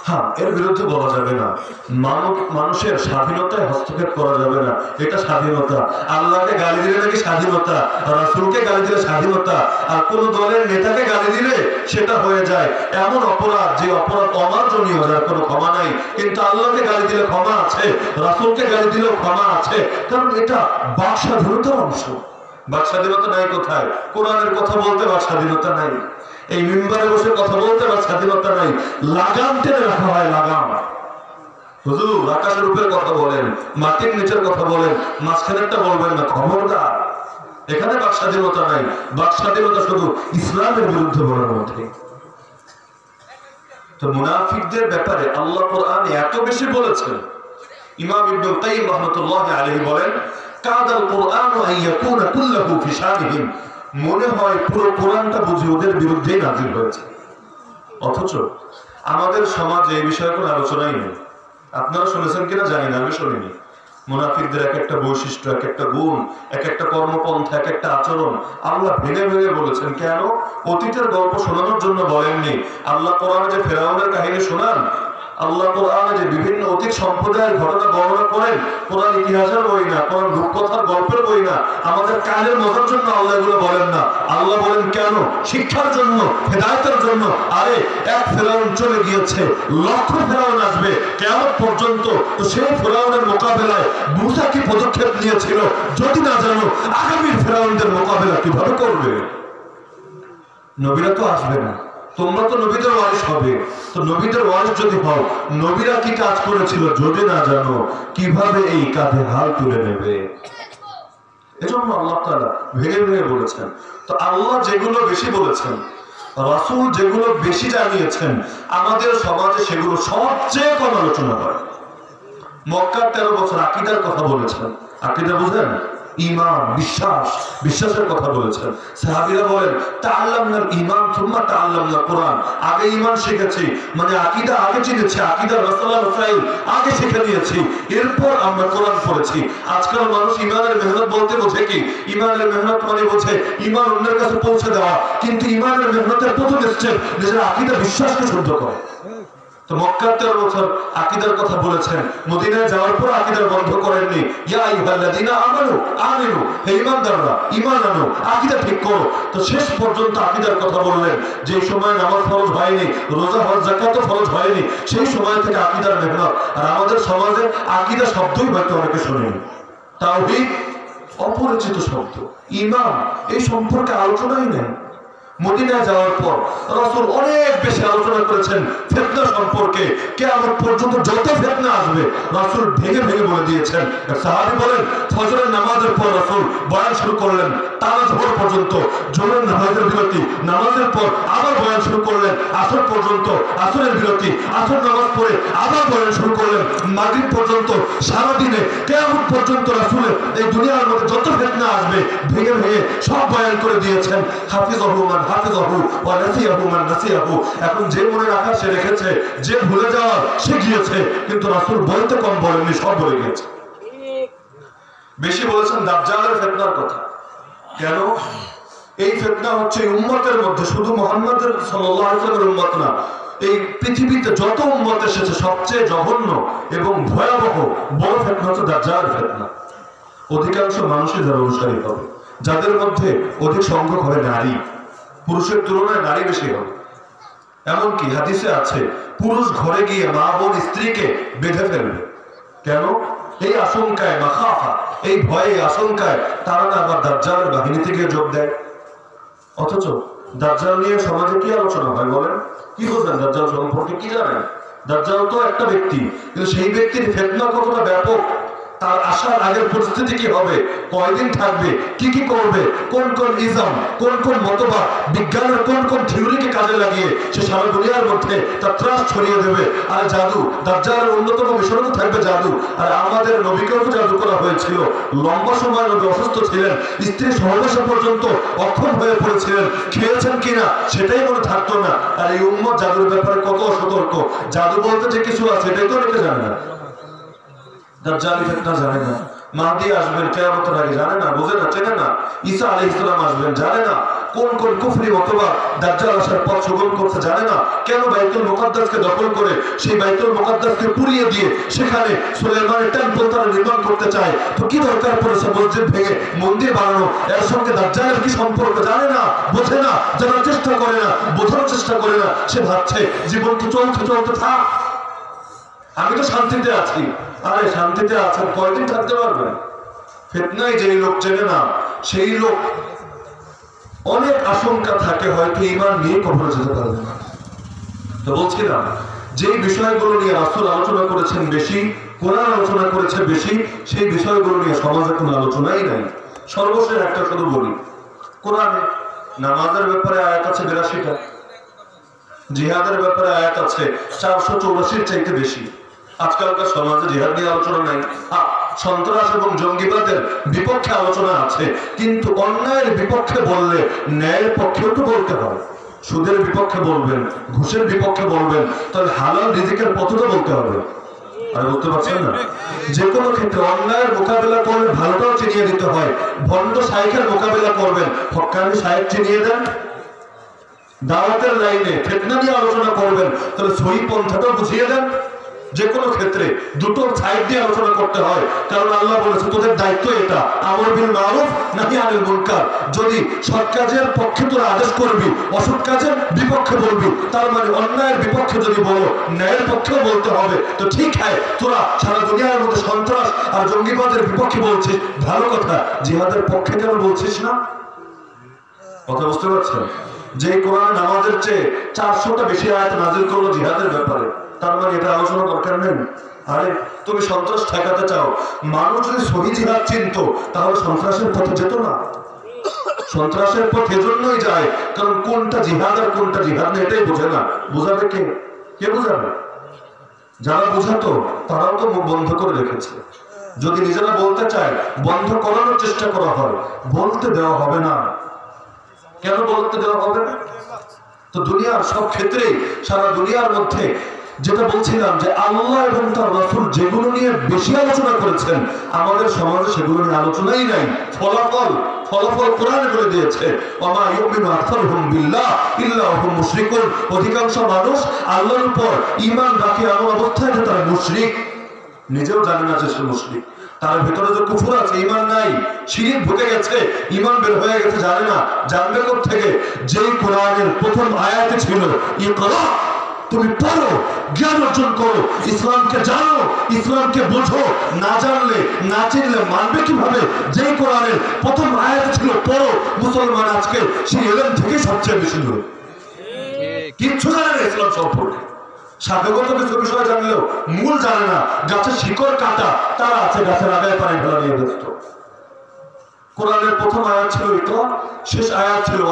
হ্যাঁ এর বিরুদ্ধে বলা যাবে না। মানব, মানুষের স্বাধীনতায় হস্তক্ষেপ করা যাবে না। এটা স্বাধীনতা। আল্লাহকে গালি দিলে নাকি স্বাধীনতা? রাসুলকে গালি দিলে স্বাধীনতা? আর কোন দলের নেতাকে গালি দিলে সেটা হয়ে যায়। এমন অপরাধ, যে অপরাধ অমার্জনীয়, যার কোনো ক্ষমা নাই। কিন্তু আল্লাহকে গালি দিলে ক্ষমা আছে, রাসুলকে গালি দিলেও ক্ষমা আছে। কারণ এটা বাক স্বাধীনতার অংশ। বাক স্বাধীনতা নাই কোথায়? কোরআনের কথা বলতে বাক স্বাধীনতা নাই। এই মিম্বারে বসে কথা বলতে বাক স্বাধীনতা নাই। লাগাম টেনে রাখা হয়, লাগাম। হুজুর আকাশের উপরে কথা বলেন, মাটির নিচের কথা বলেন বলবেন না, খবরদার। এখানে বাক স্বাধীনতা নাই। বাক স্বাধীনতা শুধু ইসলামের বিরুদ্ধে বলার মধ্যে। তো মুনাফিকদের ব্যাপারে আল্লাহ কোরআন এত বেশি বলেছেন। ইমাম ইবনুল কাইয়িম আলাইহি বলেন কাদাল কোরআন আন ইয়াকুনা কুল্লুহু ফি শানিহিম মনে হয় পুরো কোরআনটা বুঝি ওদের বিরুদ্ধেই নাজিল হয়েছে। অথচ আমাদের সমাজে এই বিষয়ে কোনো আলোচনাই নেই। আপনারা শুনেছেন কিনা জানি না, আমি শুনিনি। মুনাফিকদের এক একটা বৈশিষ্ট্য এক একটা গুণ এক একটা কর্মপন্থা এক একটা আচরণ আল্লাহ ভেঙে ভেঙে বলেছেন। কেন? অতীতের গল্প শোনানোর জন্য বলেননি। আল্লাহ কোরআনে যে ফেরাউনের কাহিনী শোনান আল্লাহ যে বিভিন্ন অতীত সম্প্রদায়ের ঘটনা বর্ণনা করেন, কোরআন ইতিহাসের বই না, কোরআন রূপকথার গল্পের বই না, আমাদের মজার জন্য আল্লাহ এগুলো বলেন না। আল্লাহ বলেন, কেন? শিক্ষার জন্য, হেদায়তের জন্য। আরে, এক ফেরাউন চলে গিয়েছে, লক্ষ ফেরাউন আসবে কেমন পর্যন্ত তো সেই ফেরাউনের মোকাবেলায় মুসা কি পদক্ষেপ নিয়েছিল? যদি না জানো আগামী ফেরাউনদের মোকাবেলা কীভাবে করবে? নবীরা তো আসবে না। তোমরা তো নবীদের ওয়ারিস হবে। তো নবীদের ওয়ারিস যদি হও, নবীরা কি কাজ করেছিল যদি না জানো, কীভাবে এই কাঁধে হাল তুলে নেবে? এজন্য আল্লাহ তাআলা ভেঙে ভেঙে বলেছেন। তো আল্লাহ যেগুলো বেশি বলেছেন, রাসূল যেগুলো বেশি জানিয়েছেন, আমাদের সমাজে সেগুলো সবচেয়ে কম আলোচনা হয়। মক্কার তেরো বছর আকিদার কথা বলেছেন। আকিদা বুঝেন? ইমান বিশ্বাস, বিশ্বাসের কথা বলেছেন। সাহাবীরা বলেন, তাআল্লামনাল ঈমান থুম্মা তাআল্লামনা কোরআন। আগে ঈমান শিখেছি মানে আকীদা আগে চিনেছি আকীদা রাসূল আগে শিখে নিয়েছি। এরপর আমরা কোরআন পড়েছি। আজকাল মানুষ ঈমানের মেহনত বলতে বোঝে কি? ঈমানের মেহনত মানে বোঝে ইমান অন্যের কাছে পৌঁছে দেওয়া। কিন্তু ঈমানের মেহনতের প্রথম স্টেপ নিজের আকীদা, বিশ্বাসকে শুদ্ধ করে। শেষ পর্যন্ত আকিদার কথা বললেন যে সময় ফরজ হয়নি, রোজা হজ ফরজ হয়নি, সেই সময় থেকে আকিদার মেহনত। আর আমাদের সমাজে আকিদা শব্দই হয়তো অনেকে শুনেনি। তাওহীদ অপরিচিত শব্দ। ঈমান, এই সম্পর্কে আলোচনাই নেই। মদিনায় যাওয়ার পর রাসূল অনেক বেশি আলোচনা করেছেন ফিতনা সম্পর্কে। কিয়ামত পর্যন্ত যত ফিতনা আসবে, রাসূল ভেঙে ভেঙে বলে দিয়েছেন। সাহাবী বলেন, ফজরের নামাজের পর রাসূল বয়ান শুরু করলেন টানা জোহর পর্যন্ত, জোহরের নামাজের বিরতি, নামাজের পর আবার বয়ান শুরু করলেন, আসর পর্যন্ত, আসরের বিরতি, আসর নামাজ পড়ে আবার বয়ান শুরু করলেন। মাগরিব পর্যন্ত সারা দিনে কিয়ামত পর্যন্ত রাসূলের এই দুনিয়ার মধ্যে যত ফিতনা আসবে, ভেঙে ভেঙে সব বয়ান করে দিয়েছেন। হাফিজ রহমান ওয়া মান এখন যে মনে রাখা সে রেখেছে, যে ভুলে যাওয়ার সে গিয়েছে, কিন্তু রাসূল বলতে কম বলেননি, সব বলে গিয়েছে। বেশি বলেছেন দাজ্জালের ফিতনার কথা। কেন? এই ফিতনা হচ্ছে উম্মতের মধ্যে, শুধু সাল্লাল্লাহু আলাইহি উম্মত না, এই পৃথিবীতে যত উম্মত এসেছে, সবচেয়ে জঘন্য এবং ভয়াবহ, বড় ফিতনা হচ্ছে দাজ্জালের ফিতনা। অধিকাংশ মানুষই যারা অনুসারী হবে, যাদের মধ্যে অধিক সংখ্যক হবে নারী। পুরুষের তুলনায় নারী বেশি হবে এমনকি হাদিসে আছে, পুরুষ ঘরে গিয়ে মা বোন স্ত্রীকে বেঁধে ফেলবে। কেন? এই আশঙ্কায় মাখাফা, এই ভয়ে আশঙ্কায় তারা না আবার দাজ্জালের বাহিনীতে থেকে যোগ দেয়। অথচ দাজ্জাল নিয়ে সমাজে কি আলোচনা হয় বলেন? কি বুঝলেন দাজ্জাল সম্পর্কে? কি জানেন? দাজ্জাল তো একটা ব্যক্তি, কিন্তু সেই ব্যক্তির ফেতনা কতটা ব্যাপক? তার আসার আগের পরিস্থিতি কি হবে? কয়দিন থাকবে? কি কি করবে? কোন কোন ইজম কোন কোন মতবাদ, বিজ্ঞানের কোন কোন থিওরিকে কাজে লাগিয়ে সে সারা দুনিয়ার মধ্যে তার ত্রাস ছড়িয়ে দেবে? আর জাদু, দাজ্জালের অন্যতম তো থাকবে জাদু। আর আমাদের নবীকেও জাদু করা হয়েছিল। লম্বা সময় নবী অসুস্থ ছিলেন। স্ত্রী সহবাসা পর্যন্ত অক্ষম হয়ে পড়েছিলেন। খেয়েছেন কিনা সেটাই মনে থাকতো না। আর এই উম্মত জাদুর ব্যাপারে কত সতর্ক? জাদু বলতে যে কিছু আছে এটাই তো অনেকে জানে না। দাজ্জালি ফিতনা জানে না। মাহদি আসবেন, কিয়ামতের আগে জানে না, বোঝে না, চেনে না। ঈসা আলাইহিস সালাম আসবেন, জানে না। কোন কোন কুফরি অথবা দাজ্জাল আসার পথ সুগম করতে জানে না। কেন বাইতুল মুকাদ্দাসকে দখল করে সেই বাইতুল মুকাদ্দাসকে পুড়িয়ে দিয়ে সেখানে সুলাইমানের টেম্পল তারা নির্মাণ করতে চায়? তো কি দরকার পড়েছে মসজিদ ভেঙে মন্দির বানানো? এর সঙ্গে দাজ্জালের কি সম্পর্ক জানে না, বোঝে না, জানার চেষ্টা করে না, বোঝার চেষ্টা করে না। সে ভাবছে, জীবন তো চলতে চলতে থাক। আমি তো শান্তিতে আছি। আরে শান্তিতে আছেন কয়দিন থাকতে পারবেন ফেতনায় যে লোক চেনে না, সেই লোক অনেক আশঙ্কা থাকে হয়তো ইমান নিয়ে কখনো যেতে পারবে না। তো বলছিলাম যে বিষয়গুলো নিয়ে রাসূল আলোচনা করেছেন বেশি, কোরআন আলোচনা করেছে বেশি, সেই বিষয়গুলো নিয়ে সমাজে কোনো আলোচনাই নাই। সর্বশেষ একটা শুধু বলি, কোরআনে নামাজের ব্যাপারে আয়াত আছে বিরাশিটা। জিহাদের ব্যাপারে আয়াত আছে চারশো চৌরাশির চাইতে বেশি। আজকালকার সমাজে জিহাদ নিয়ে আলোচনা নাই হ্যাঁ, সন্ত্রাস এবং জঙ্গিবাদের বিপক্ষে আলোচনা আছে কিন্তু অন্যায়ের বিপক্ষে বললে ন্যায়ের পক্ষেও তো বলতে হয়। সুদের বিপক্ষে বলবেন ঘুষের বিপক্ষে বলবেন তাহলে হালাল রিজিকের পথটা বলতে হবে। আর বুঝতে পারছেন না? যে কোনো ক্ষেত্রে অন্যায়ের মোকাবেলা করলে ভালোটাও চিনিয়ে দিতে হয়। ভণ্ড সাইকের মোকাবেলা করবেন হকানি সাহেব চিনিয়ে দেন। দাওয়াতের লাইনে ফেতনা নিয়ে আলোচনা করবেন তাহলে সহি পন্থাটাও বুঝিয়ে দেন। যে কোনো ক্ষেত্রে দুটো সাইড দিয়ে আলোচনা করতে হয়। কারণ আল্লাহ বলেছে, তোদের দায়িত্ব এটা, আমর বিল মারুফ নাকি আনিল মুনকার। যদি সৎ কাজের পক্ষে তোরা আদেশ করবি, অসৎ কাজের বিপক্ষে বলবি, তার মানে অন্যায়ের বিপক্ষে যদি বলো, ন্যায়ের পক্ষেও বলতে হবে। তো ঠিক হয়, তোরা সারা দুনিয়ার মধ্যে সন্ত্রাস আর জঙ্গিবাদের বিপক্ষে বলছিস। ভালো কথা, জিহাদের পক্ষে কেন বলছিস না? কথা বুঝতে পারছেন? যে কোরআন নামাজের চেয়ে চারশোটা বেশি আয়াত নাজিল করল জিহাদের ব্যাপারে, তার মানে এটা আলোচনা দরকার নেই। আরে, তুমি সন্ত্রাস ঠেকাতে চাও, মানুষ যদি সহি জিহাদ চিনতো, তাহলে সন্ত্রাসের পথে যেত না। সন্ত্রাসের পথ এজন্যই যায়, কারণ কোনটা জিহাদ আর কোনটা জিহাদ না এটাই বোঝে না। বোঝাবে কে? কে বোঝাবে? যারা বোঝাতো, তারাও তো মুখ বন্ধ করে রেখেছে। যদি নিজেরা বলতে চায়, বন্ধ করানোর চেষ্টা করা হয়, বলতে দেওয়া হবে না। কেন বলতে দেওয়া হবে না? তো দুনিয়ার সব ক্ষেত্রে, সারা দুনিয়ার মধ্যে যেটা বলছিলাম যে আল্লাহ এবং তার রাসূল যেগুলো নিয়ে বেশি আলোচনা করেছেন, আমাদের সমাজে সেগুলো নিয়ে আলোচনাই নাই। ফলাফল ফলাফল কোরআনে করে দিয়েছে। ওমা ইউমিনু আকসারুহুম বিল্লাহ, ইল্লা হুম মুশরিকুন। অধিকাংশ মানুষ আল্লাহর উপর ঈমান রাখে এমন অবস্থায় যে তারা মুশরিক। নিজেও জানে না যে সে মুসলিম তার ভেতরে যে কুফুর আছে ইমান নাই, শিরিক ঢুকে গেছে ইমান বের হয়ে গেছে, জানে না, জানবে থেকে যেই কোরআনের প্রথম আয়াতে ছিল, ইকরা, তুমি পড়ো, জ্ঞান অর্জন করো, ইসলামকে জানো, ইসলামকে বোঝো, না জানলে, না চিনলে মানবে কীভাবে? যেই কোরআনের প্রথম আয়াতে ছিল, পড়ো, মুসলমান আজকে সেই এলেন থেকে সবচেয়ে বেশি দূরে কিচ্ছু জানে না ইসলাম সম্পর্কে। শাখাগত কিছু বিষয় জানলেও মূল জানে না গাছের শিকড় কাটা, তারা আছে গাছের আগায় পানি ফেলা নিয়ে ব্যস্ত। কোরআনের প্রথম আয়াত ছিল ইকরা শেষ আয়াত ছিল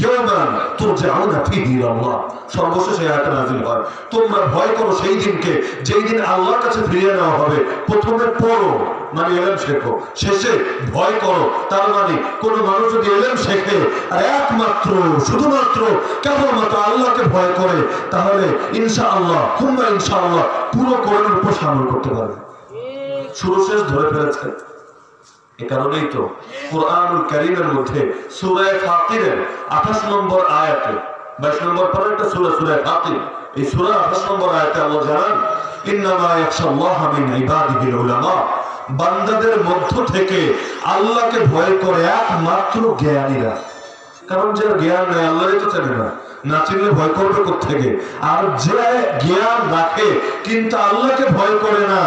ইয়াওমান তুরজাউনা ফীহি ইলাল্লাহ সর্বশেষ এই আয়াতটা নাযিল হয়। তোমরা ভয় করো সেই দিনকে, যেই দিন আল্লাহর কাছে ফিরিয়ে নেওয়া হবে। প্রথমে পড়ো মানে এলেম শেখো। শেষে ভয় করো। তার মানে কোন মানুষ যদি এলেম শেখে, আর একমাত্র, শুধুমাত্র কেবলমাত্র আল্লাহকে ভয় করে, তাহলে ইনশাআল্লাহ কুম্বা ইনশাআল্লাহ, পুরো কোরআনের উপর সামল করতে পারবে। শুরু শেষ ধরে ফেলেছে। কারণেই তো কোরআনুল কারীমের মধ্যে সূরা ফাতিরের 28 নম্বর আয়াতে 22 নম্বর পরে একটা ফাতির এই সূরা 28 নম্বর আয়াতে আল্লাহ জানান, ইন্নামা বান্দাদের মধ্য থেকে আল্লাহকে ভয় করে একমাত্র জ্ঞানীরা। কারণ যে জ্ঞান নেই আল্লাহরই তো চেনে না। না চিনলে ভয় করবে থেকে আর যে জ্ঞান রাখে, কিন্তু আল্লাহকে ভয় করে না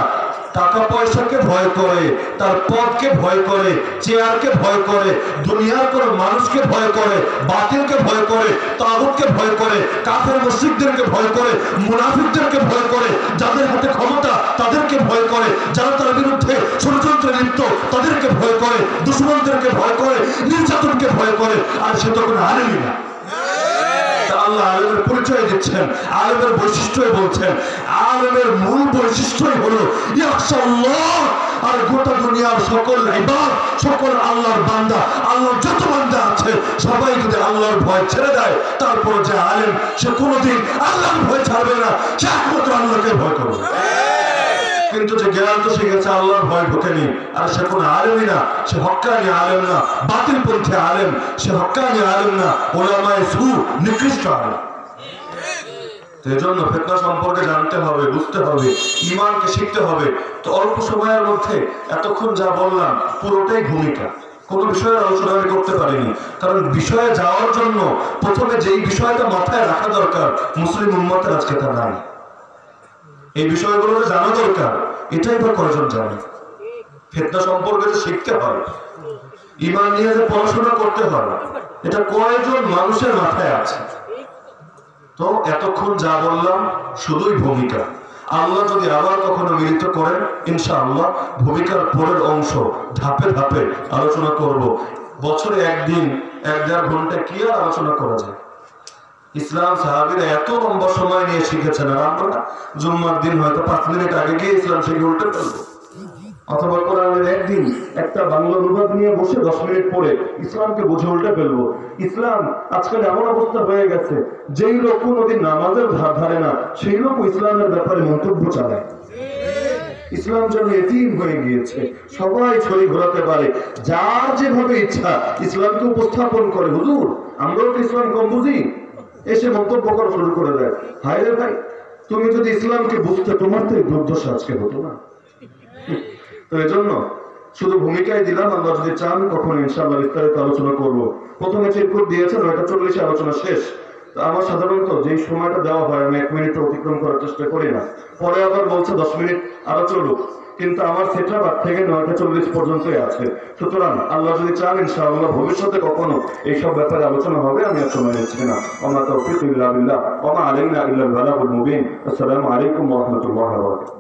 টাকা পয়সাকে ভয় করে তার পদকে ভয় করে চেয়ারকে ভয় করে দুনিয়ার কোন মানুষকে ভয় করে বাতিলকে ভয় করে তাগুতকে ভয় করে কাফের মুশরিকদেরকে ভয় করে মুনাফিকদেরকে ভয় করে যাদের হাতে ক্ষমতা তাদেরকে ভয় করে যারা তার বিরুদ্ধে ষড়যন্ত্রে লিপ্ত তাদেরকে ভয় করে দুশ্মনদেরকে ভয় করে নির্যাতনকে ভয় করে আর সে তো কোনো আলেমই না আল্লাহ আলমের পরিচয় দিচ্ছেন, আলমের বৈশিষ্ট্যই বলছেন। আলমের মূল বৈশিষ্ট্যই হলো আর গোটা দুনিয়ার সকল ইবাদ, সকল আল্লাহর বান্দা, আল্লাহর যত বান্দা আছে, সবাই যদি আল্লাহর ভয় ছেড়ে দেয়, তারপর যে আলেম, সে কোনোদিন আল্লাহর ভয় ছাড়বে না, সে একমাত্র আল্লাহকে ভয় করবে। কিন্তু যে জ্ঞান তো শিখেছে আল্লাহর ভয় ঢোকেনি। আর সে কোনো আলেমই না, সে হক্কানি আলেম না, বাতিল পন্থী আলেম, সে হক্কানি আলেম না, ওলামায় সু, নিকৃষ্ট আলেম। এজন্য ফেতনা সম্পর্কে জানতে হবে, বুঝতে হবে ইমানকে শিখতে হবে। তো অল্প সময়ের মধ্যে এতক্ষণ যা বললাম, পুরোটাই ভূমিকা। কোন বিষয়ের আলোচনা আমি করতে পারিনি। কারণ বিষয়ে যাওয়ার জন্য প্রথমে যেই বিষয়টা মাথায় রাখা দরকার, মুসলিম উম্মতের আজকে তা নাই। এই বিষয়গুলো জানা দরকার। এটাই বা কয়জন জানে। ফেতনা সম্পর্কে যে শিখতে হয় ইমান নিয়ে যে পড়াশোনা করতে হয় এটা কয়জন মানুষের মাথায় আছে? তো এতক্ষণ যা বললাম, শুধুই ভূমিকা। আল্লাহ যদি আবার কখনো মিলিত করেন ইনশা আল্লাহ ভূমিকার পরের অংশ ধাপে ধাপে আলোচনা করব। বছরে একদিন, এক দেড় ঘণ্টা কি আর আলোচনা করা যায়? ইসলাম সাহাবিরা এত লম্বা সময় নিয়ে শিখেছেন আর আমরা জুম্মার দিন হয়তো পাঁচ মিনিট আগে গিয়ে ইসলাম শিখে উল্টে ফেলব অথবা কোরআনের একদিন একটা বাংলা অনুবাদ নিয়ে বসে দশ মিনিট পরে ইসলামকে বুঝে উল্টে ফেলব। ইসলাম আজকাল এমন অবস্থা হয়ে গেছে, যেই লোক নামাজের ধার ধারে না, সেই লোক ইসলামের ব্যাপারে মন্তব্য চালায়। ইসলাম যেন এতিম হয়ে গিয়েছে, সবাই ছড়ি ঘোরাতে পারে, যার যেভাবে ইচ্ছা ইসলামকে উপস্থাপন করে। হুজুর, আমরাও তো ইসলাম কম বুঝি। এসে মন্তব্য করা শুরু করে দেয়। হায় রে ভাই, তুমি যদি ইসলামকে বুঝতে, তোমার তো এই দুর্দশা আজকে হতো না। তো এই জন্য শুধু ভূমিকায় দিলাম, আমরা যদি চান, কখন ইনশাআল্লাহ বিস্তারিত আলোচনা করব। প্রথমে চিরকুট দিয়েছে নয়টা চল্লিশে আলোচনা শেষ। আমার সাধারণত যে সময়টা দেওয়া হয়, আমি এক মিনিট অতিক্রম করার চেষ্টা করি না। পরে আবার বলছে দশ মিনিট আরও চলুক। কিন্তু আমার সেটা বাদ থেকে নয়টা চল্লিশ পর্যন্তই আছে। সুতরাং আল্লাহ যদি চান, ইনশাআল্লাহ ভবিষ্যতে কখনো এইসব ব্যাপারে আলোচনা হবে, আমি আর সময় নিচ্ছি না। আমার তো ইল্লা বিল্লাহ। ওমা আলাইনা বালাগুল মুবিন। আসসালামু আলাইকুম ওয়া